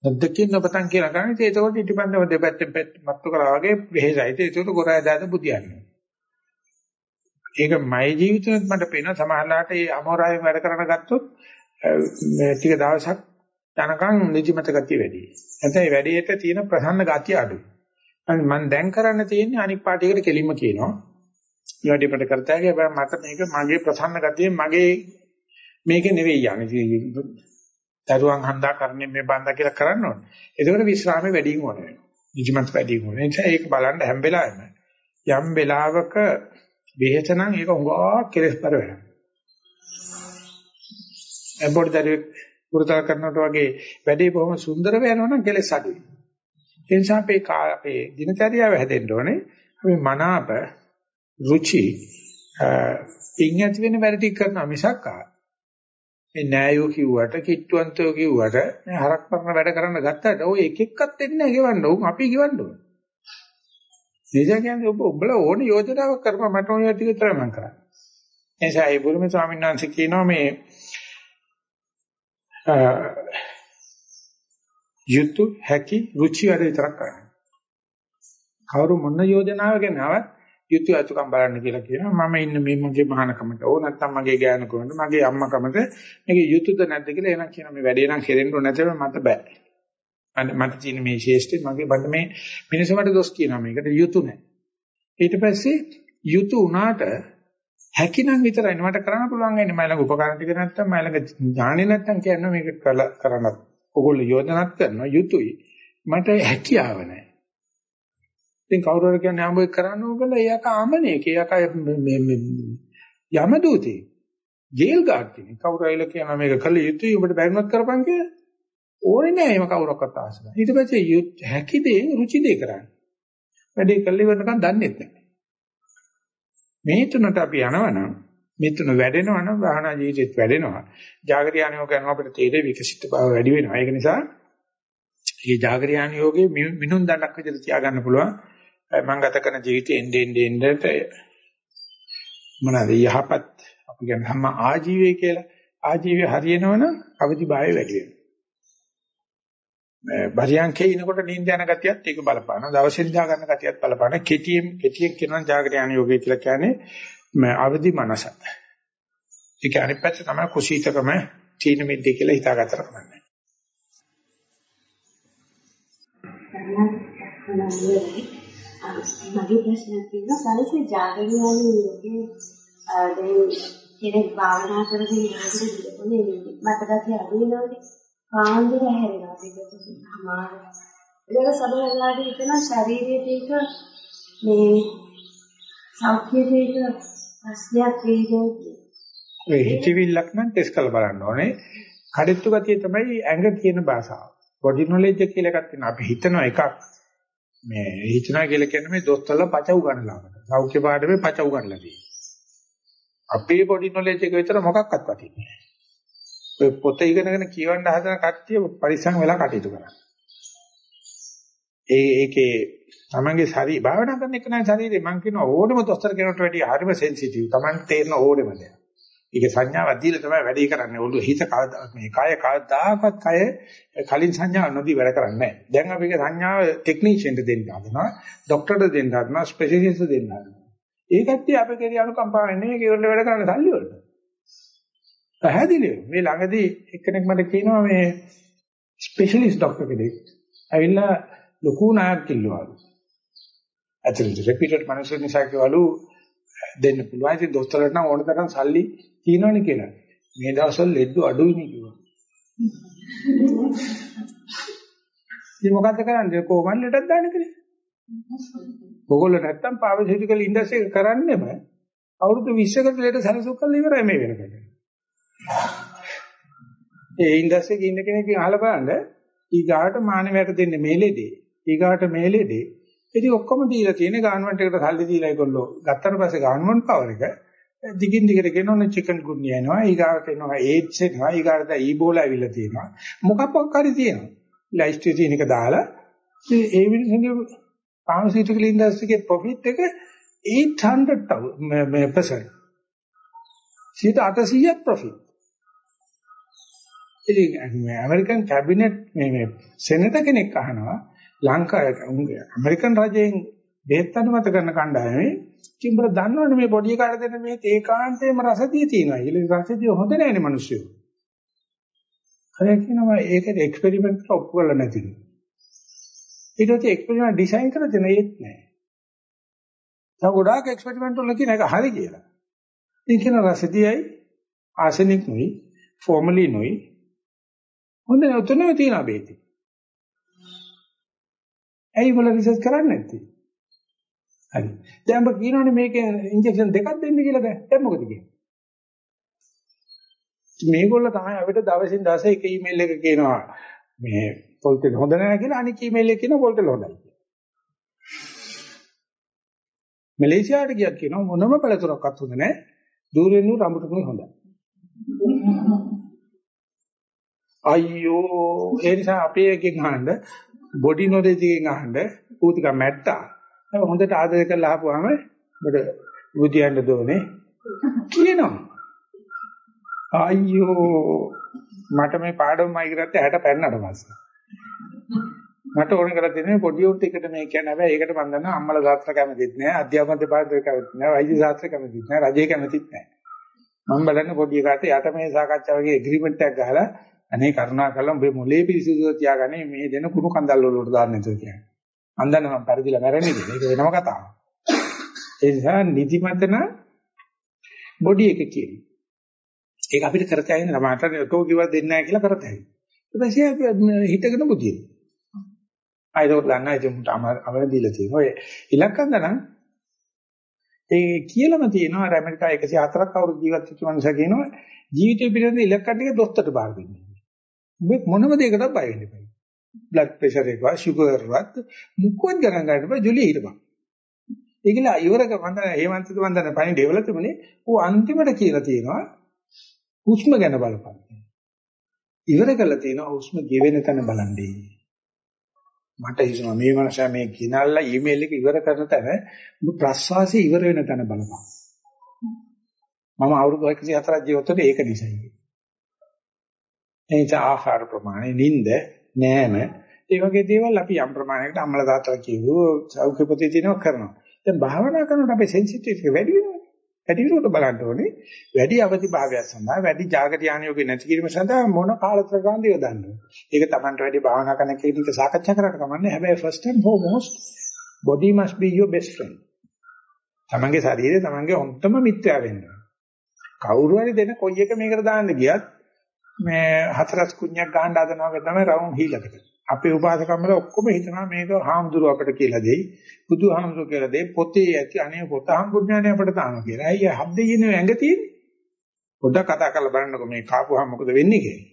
නැද්දකින් නොපතන් කියලා කරන්නේ ඒකෝට ඉටිපන්දම දෙපැත්තෙන් මත්තු කරා වගේ වෙහෙසයිද ඒකට ගොරය දාද බුදියන්නේ. ඒක මගේ ජීවිතේත් මට පේන සමහරලාට මේ අමෝරාවෙන් වැඩ කරන ගත්තොත් මේ ටික දවසක් යනකම් නිදිමත ගතිය වැඩි. නැත්නම් මේ වැඩේට තියෙන ප්‍රසන්න ගතිය අඩුයි. මම දැන් කරන්න තියෙන්නේ අනික් පාටියකට කෙලින්ම කියනවා. ඊට පිට කරතයි හැබැයි මට මේක මගේ ප්‍රසන්න ගතිය මගේ මේක නෙවෙයි යන්නේ. දරුවන් හඳා කරන්නේ මේ බන්දා කියලා කරන්න ඕනේ. ඒකවල විශ්‍රාමයේ වැඩිම ඕන වෙනවා. නිදිමත වැඩිම ඕන. ඒ නිසා ඒක බලන්න හැම වෙලාවෙම යම් වෙලාවක වෙහෙස නම් ඒක උගා කෙලස් පර වෙනවා. එම්බොඩ් දරුවෙක් පුරුතල් කරනකොට වගේ වැඩේ බොහොම සුන්දරව යනවා නම් කෙලස් අඩුයි. ඒ නිසා අපේ අපේ දිනචරියාව හැදෙන්න ඕනේ. අපි මනාප රුචි පින් ඇති වෙන වැඩ ටික කරනවා මිසක් මේ නෑයෝ කිව්වට කිට්ටුවන්තයෝ කිව්වට මේ හරක් පරන වැඩ කරන්න ගත්තට ඔය එක එක්කත් එන්නේ නැහැ ගෙවන්න. උන් අපි ගෙවන්න ඕනේ. නිජා කියන්නේ ඔබ ඔබලා ඕනේ යෝජනාවක් කරපුවා මට ඕනේ ටික විතරයි මම කරන්නේ. එනිසා ඒ බුරුම ස්වාමීන් වහන්සේ කියනවා මේ යුතු හැකි රුචි වැඩ විතරක් කරන්න. කවුරු මොන යෝජනාව ගෙනාවත් යුතු අතුකම් බලන්න කියලා කියනවා. මම ඉන්න මේ මගේ මහානකමට ඕ නැත්නම් මගේ ගෑනකමට මගේ අම්මකමට මේක යුතුද නැද්ද කියලා එනක් කියනවා. මේ වැඩේ නම් කෙරෙන්න ඕන නැතව මට බෑ. මට තියෙන මේ ශේෂ්ඨේ මගේ බඩ මේ මිනිස්සු මට දොස් කියනවා මේකට යුතු නැහැ. ඊට පස්සේ යුතු උනාට හැකිනම් විතරයි. මට කරන්න පුළුවන් වෙන්නේ මම ළඟ උපකරණ ටික නැත්තම් මම ළඟ ඥානෙ නැත්තම් කියන්නේ මේක කරන්නත් ඕගොල්ලෝ යෝජනාත් කරනවා යුතුයි. මට හැකියාව නැහැ. ඉතින් කවුරු හරි කියන්නේ ආඹ කරන්න ඕගොල්ලෝ එයාක ආමනේක එයාක මේ මේ යම දූතේ. ජේල් ගාඩ් කෙනෙක්. කවුරු ඇවිල්ලා කියනවා මේක කළ යුතුයි. ඔබට බැරිමත් කරපන් කියලා. ඕනේ නෑ එහෙම කවුරක්වත් ආසන ඊට පස්සේ හැකි දේ රුචි දේ කරන්න. වැඩේ කළ ඉවරනකම් දන්නේ නැහැ මේ තුනට අපි යනවනම් මේ තුන වැඩෙනවනම් භාවනා ජීවිතෙත් වැඩෙනවා. జాగරියානියෝ කරනවා අපිට තේරෙ විකසිත බව වැඩි වෙනවා. ඒක නිසා මේ జాగරියානියෝගේ මිනුම් දණ්ඩක් විදිහට තියාගන්න පුළුවන්. මම ගත කරන ජීවිතේ එන්නේ එන්නේ එන්නට මොනවාද යහපත් අපි කියන්නේ සම්මා ආජීවය කියලා. ආජීවය හරියනවනම් අවදි භාවය වැඩි වෙනවා. බරියන්කේ ඉනකොට නිින්ද යන ගතියත් ඒක බලපානවා. දවසේ නිදා ගන්න ගතියත් බලපානවා. කෙටියෙන් කෙටියෙන් කියනවා జాగරියාන යෝගය කියලා කියන්නේ අවදි මනස. ඒක අනිත් පැත්ත තමයි කුසීතකම චීන මිද්දේ කියලා හිතාගත්තර කමන්නේ. මගේ ප්‍රශ්නයක් තියෙනවා සල්සේ ජාගරණයේ යෝගයේ දැන් කෙනෙක් භාවනා කරගෙන ඉඳලා ඉඳපොනේ මතකතිය අඩු වෙනවානේ කාන්දර හැරෙනවා පිටුපසින් අමාරු ඒක සමහරවිට හිතන ශරීරයේ තියෙන මේ සෞඛ්‍යයේ ප්‍රශ්නයක් වේදේ ඒ හිතවිල්ලක් නම් ටෙස්ට් කරලා බලන්න ඕනේ. කඩਿੱතු ගතිය තමයි ඇඟ කියන භාෂාව. බොඩි නොලෙජ් කියලා එකක් තියෙනවා. අපි හිතන එකක් මේ හිතනවා කියලා කියන්නේ මේ දොස්තරලා පච උගන්ලාකට. සෞඛ්‍ය පාඩමේ පච උගන්ලා තියෙනවා. අපේ බොඩි නොලෙජ් එක විතර මොකක්වත් වටින්නේ නැහැ. ඔය පොත ඉගෙනගෙන කියවන්න හදන කට්ටිය පරිස්සම් වෙලා කටයුතු කරන්නේ. ඒ ඒකේ තමන්ගේ ශරීර භාවනා කරන එක නෑ ශරීරේ මං කියන ඕනෙම දොස්තර කෙනෙකුට වැඩිය හරිම සෙන්සිටිව්. තමන් තේරෙන ඕනෙම දෙයක්. ඒක සංඥාවක් දීලා තමයි වැඩේ කරන්නේ. ඔළුව හිත මේ කය කවදාකවත් කය කලින් සංඥා නොදී වැඩ කරන්නේ නැහැ. දැන් අපි ඒක සංඥාව ටෙක්නීෂියන්ට දෙන්න හදනවා. ડોක්ටර්ට දෙන්න හදනවා. ස්පෙෂලිස්ට් දෙන්න හදනවා. ඒ කට්ටිය අපේ කෙරිය අනුකම්පාවෙන් නෙමෙයි ඒවල වැඩ කරන්න සල්ලි වලට. පැහැදිලිව මේ ළඟදී එක්කෙනෙක් මට කියනවා මේ ස්පෙෂලිස්ට් ડોක්ටර් කෙනෙක් ඇවිල්ලා ලොකු නායක් කිල්ලුවාලු. ඇතුළට රිපීටඩ් මනස නිසා කියවලු දෙන්න පුළුවන්. ඉතින් දොස්තරට නම් ඕන තරම් සල්ලි තියෙනවනේ කියලා. මේ දවස්වල ලෙඩ්ඩු අඩුයිනේ කිව්වා. ඉතින් මොකද්ද කරන්නේ? කොහොමද ලෙඩක් දාන්නේ කියලා? ඕගොල්ලෝ නැත්තම් පාවසිටිකල් ඉන්ඩස්ට්‍රි එක කරන්නේම අවුරුදු 20කට ලෙඩ සැලසුම් කරලා ඉවරයි මේ වෙනකොට. ඒ ඉන්ඩස්ට්‍රි එකේ ඉන්න කෙනෙක්ගෙන් අහලා බලන්න ඊගාට මානවයට දෙන්නේ මේ ලෙඩේ. ඊගාට මේ ලෙඩේ. ඉතින් ඔක්කොම දීලා තියෙන ගාන්මන්ට් එකට සල්ලි දීලා ඒගොල්ලෝ ගත්තට පස්සේ ගාන්මන්ට් පවර් එක. දිගින් දිගට ගෙනෝන චිකන් ගුන්නිය එනවා ඊගාට එනවා ඒඩ්ස් එනවා ඊගාට ඊබෝලා ඇවිල්ලා තියෙනවා. මොකක්වත් හරි තියෙනවා. ලයිස්ට් තියෙන එක දාලා. ඒ මිනිස්සුගේ ෆාමසිටිකල් ඉන්ඩස්ට්‍රි එකේ ප්‍රොෆිට් එක 800 මේ percent. 800ක් ප්‍රොෆිට් ඉතින් ඇමරිකන් කැබිනට් මේ මේ සෙනට කෙනෙක් අහනවා ලංකාවේ ඇමරිකන් රජයෙන් බෙහෙත් අනුමත කරන කණ්ඩායමේ කිඹර දන්නවනේ මේ පොඩි කාට දෙන මේ ඒකාන්තේම රසදිය තියෙනවා. ඊළ රසදිය හොඳ නැහැනේ මිනිස්සු. හරි කියනවා ඒකට එක්ස්පෙරිමන්ට් කරලා ඔප්පු කරලා නැතිලු. ඊට පස්සේ එක්ස්පෙරිමන්ට් ඩිසයින් කරලා දෙන ඒත් නැහැ. තව ගොඩාක් එක්ස්පෙරිමන්ට් වල කියන එක හරි කියලා. ඉතින් කියන රසදියයි ආසනික් නුයි ෆෝමලින් නුයි හොඳ නැතුනම තියෙන බේති. ඇයි වල රිසර්ච් කරන්නේ නැත්තේ? හරි. දැන් ඔබ කියනෝනේ මේක ඉන්ජෙක්ෂන් දෙකක් දෙන්න කියලා දැන්. දැන් මොකද කියන්නේ? මේගොල්ලෝ තමයි අපිට දවසින් දවස එක ඊමේල් එක කියනවා මේ පොල්තෙල් හොඳ නැහැ කියලා අනිත් ඊමේල් එක කියනවා පොල්තෙල් හොඳයි කියලා. මැලේසියාවට ගියත් කියනවා මොනම පළතුරක්වත් හොඳ නැහැ. දූරෙන් නු රඹුටුනුයි හොඳයි. අයියෝ ඒ නිසා අපේ එකෙන් අහන්න බොඩි නොලෙජ්කින් අහන්න ඌතික මැට්ටා. ඒක හොඳට ආදරය කරලා ආපුවාම ඔබට බුදියන්න දෝනේ කියනවා. අයියෝ මට මේ පාඩම මයි කරත් 60 පෙන්නට පස්සේ. මට ඕන කරලා තියෙන්නේ පොඩි උන්ට එකට මේ කියන්නේ හැබැයි ඒකට මම දන්නවා අම්මලා සාත්‍ර කැමතිත් නෑ අධ්‍යාපන දෙපාර්තමේන්තුව කැමතිත් නෑ වෛද්‍ය ශාස්ත්‍ර කැමතිත් නෑ රජේ කැමතිත් නෑ. මම බලන්නේ පොඩි එකාට යට මේ සාකච්ඡා වගේ ඇග්‍රීමන්ට් එකක් ගහලා අනේ කරුණා කරලා උඹේ මොලේ පිරිසිදුව තියාගන්නේ මේ දෙන කුණු කන්දල් වලට දාන්න නැතුව කියන්නේ. මම දන්නවා මම පරිදිලා මැරෙන්නේ කියලා. ඒක වෙනම කතාවක්. ඒ නිසා නිදිමතන බොඩි එක කියන්නේ. ඒක අපිට කරතයි නේ මට ඔතෝ කිව්වා දෙන්නේ නැහැ කියලා කරතයි. ඊට පස්සේ අපි හිතගෙන බුදියේ. ආයෙත් දන්නා ඉතින් මුට අමර දීලා තියෙනවා. ඔය ඉලක්කම් ගණන් ඒ කියලාම තියෙනවා අර ඇමරිකා 104ක් අවුරුදු ජීවත් වෙච්ච මනුස්සයා කියනවා ජීවිතය පිළිබඳ ඉලක්කම් ටික දොස්තරට බාර දෙන්නේ. මේ මොනම දෙයකටත් බය වෙන්න එපා. බ්ලඩ් ප්‍රෙෂර් එකවත් ෂුගර් එකවත් මුක්කවත් ගණන් ගන්න බෑ ජොලිය හිටපන්. ඒකල ඉවරක වන්දන හේමන්තද වන්දන පණි ඩෙවල තිබුණේ ඌ අන්තිමට කියලා තියෙනවා හුස්ම ගැන බලපන්. ඉවර කළා තියෙනවා හුස්ම ගෙවෙන තැන බලන්නේ. මට හිතෙනවා මේ මනුස්සයා මේ ගිනල්ලා ඊමේල් එක ඉවර කරන තැන ප්‍රස්වාසය ඉවර වෙන තැන බලපන්. මම අවුරුදු 104ක් ජීවත් ඒක නිසායි. එනිසා ආහාර ප්‍රමාණය, නිින්ද, නෑම, ඒ වගේ දේවල් අපි යම් ප්‍රමාණයකට අම්මලා තාත්තලා කියවෝ සෞඛ්‍ය පොතේ තියෙනවා කරනවා. දැන් භාවනා කරනකොට අපේ සෙන්සිටිවිටි එක වැඩි වෙනවා. වැඩි වෙනකොට බලන්න ඕනේ. වැඩි අවදි භාවයක් සඳහා වැඩි ජාගත යානියෝගේ නැති කිරීම සඳහා මොන කාලතරකන්ද යොදන්න. ඒක Tamanට වැඩි භාවනා කරන කෙනෙක් සාකච්ඡා කරලා කමන්නේ. හැබැයි first and foremost body must be your best friend. තමන්ගේ ශරීරය තමන්ගේ හොඳම මිත්‍යා වෙන්න කවුරු හරි දෙන කොයි එක මේකට දාන්න ගියත් මේ හතරස් කුණ්‍යක් ගහන්න හදනවා වගේ තමයි රවුම් හීලකට අපේ උපාසකම්මල ඔක්කොම හිතනවා මේක හාමුදුරුව අපිට කියලා දෙයි. බුදුහාමුදුරුව කියලා දෙයි. පොතේ ඇති අනේ පොත හම්බුඥානේ අපිට තාම කියලා. අයියා හබ්ද කියන ඇඟ තියෙන්නේ. පොඩ්ඩක් කතා කරලා බලන්නකො මේ කාපුවාම මොකද වෙන්නේ කියලා.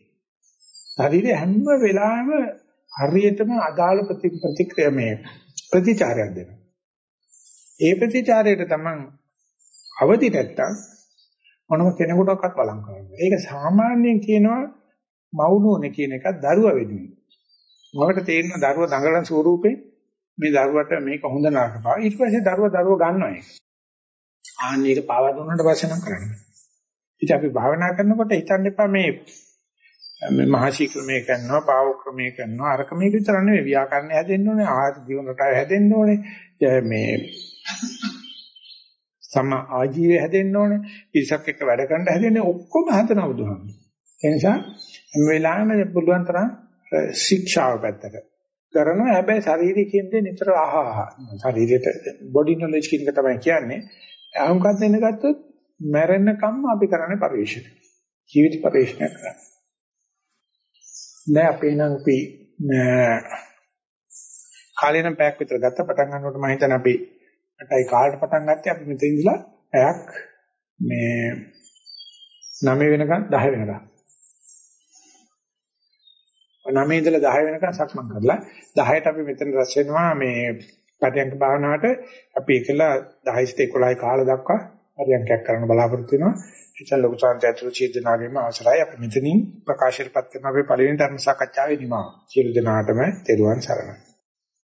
ශරීරය හැම වෙලාවෙම හරියටම අදාළ ප්‍රතික්‍රියා මේ ප්‍රතිචාරයක් දෙනවා. ඒ ප්‍රතිචාරයට තමන් අවදි නැත්තම් මොනම කෙනෙකුටවත් බලං කරන්නේ. ඒක සාමාන්‍යයෙන් කියනවා මවුනෝනේ කියන එක දරුවා වෙනුවෙන්. මවට තේරෙන දරුවා දඟලන ස්වරූපේ මේ දරුවට මේක හොඳ නරක බව. ඊට පස්සේ දරුවා දරුවා ගන්නවා ඒක. ආන්න ඒක පාවා දුන්නාට පස්සේ නම් කරන්නේ. ඉතින් අපි භාවනා කරනකොට හිතන්න එපා මේ මේ මහසී ක්‍රමයේ කරනවා, පාව ක්‍රමයේ කරනවා, අර ක්‍රමයේ විතර නෙවෙයි ව්‍යාකරණය හැදෙන්න ඕනේ, ආහාර ජීවන රටාව හැදෙන්න ඕනේ. මේ සම ආජීවය හැදෙන්න ඕනේ. පිරිසක් එක්ක වැඩ කරන්න හැදෙන්නේ ඔක්කොම හදන බුදුහාමුදුරුවෝ. ඒ නිසා හැම වෙලාවෙම පුළුවන් තරම් ශික්ෂාව පැත්තට කරනවා. හැබැයි ශරීරය කියන්නේ නිතර අහහ ශරීරයට බොඩි නොලෙජ් කියන එක තමයි කියන්නේ. අහුම්කත් දෙන්න ගත්තොත් මැරෙන්නකම් අපි කරන්නේ පරිශ්‍රය ජීවිත පරිශ්‍රණය කරන්නේ. නෑ අපේ නම් අපි කාලේ නම් පැයක් විතර ගත්ත. පටන් ගන්නකොට මම හිතන්නේ අපි අටයි කාලට පටන් ගත්තේ අපි මෙතන ඉඳලා පැයක් මේ 9 වෙනකන් 10 වෙනකන් 9 ඉඳලා 10 වෙනකන් සක්මන් කරලා 10ට අපි මෙතන රැස් වෙනවා මේ පරියන්ක භාවනාවට අපි එකලා 10 සිට 11 කාල දක්වා පරියන්කයක් කරන්න බලාපොරොත්තු වෙනවා. ඉතින් ලොකු සාන්තයතුරු චේතනාවෙම අවසරයි අපි මෙතනින් ප්‍රකාශයටපත් කරන අපේ පළවෙනි ධර්ම සාකච්ඡාවේ නිමාව. සියලු දෙනාටම තෙරුවන් සරණයි.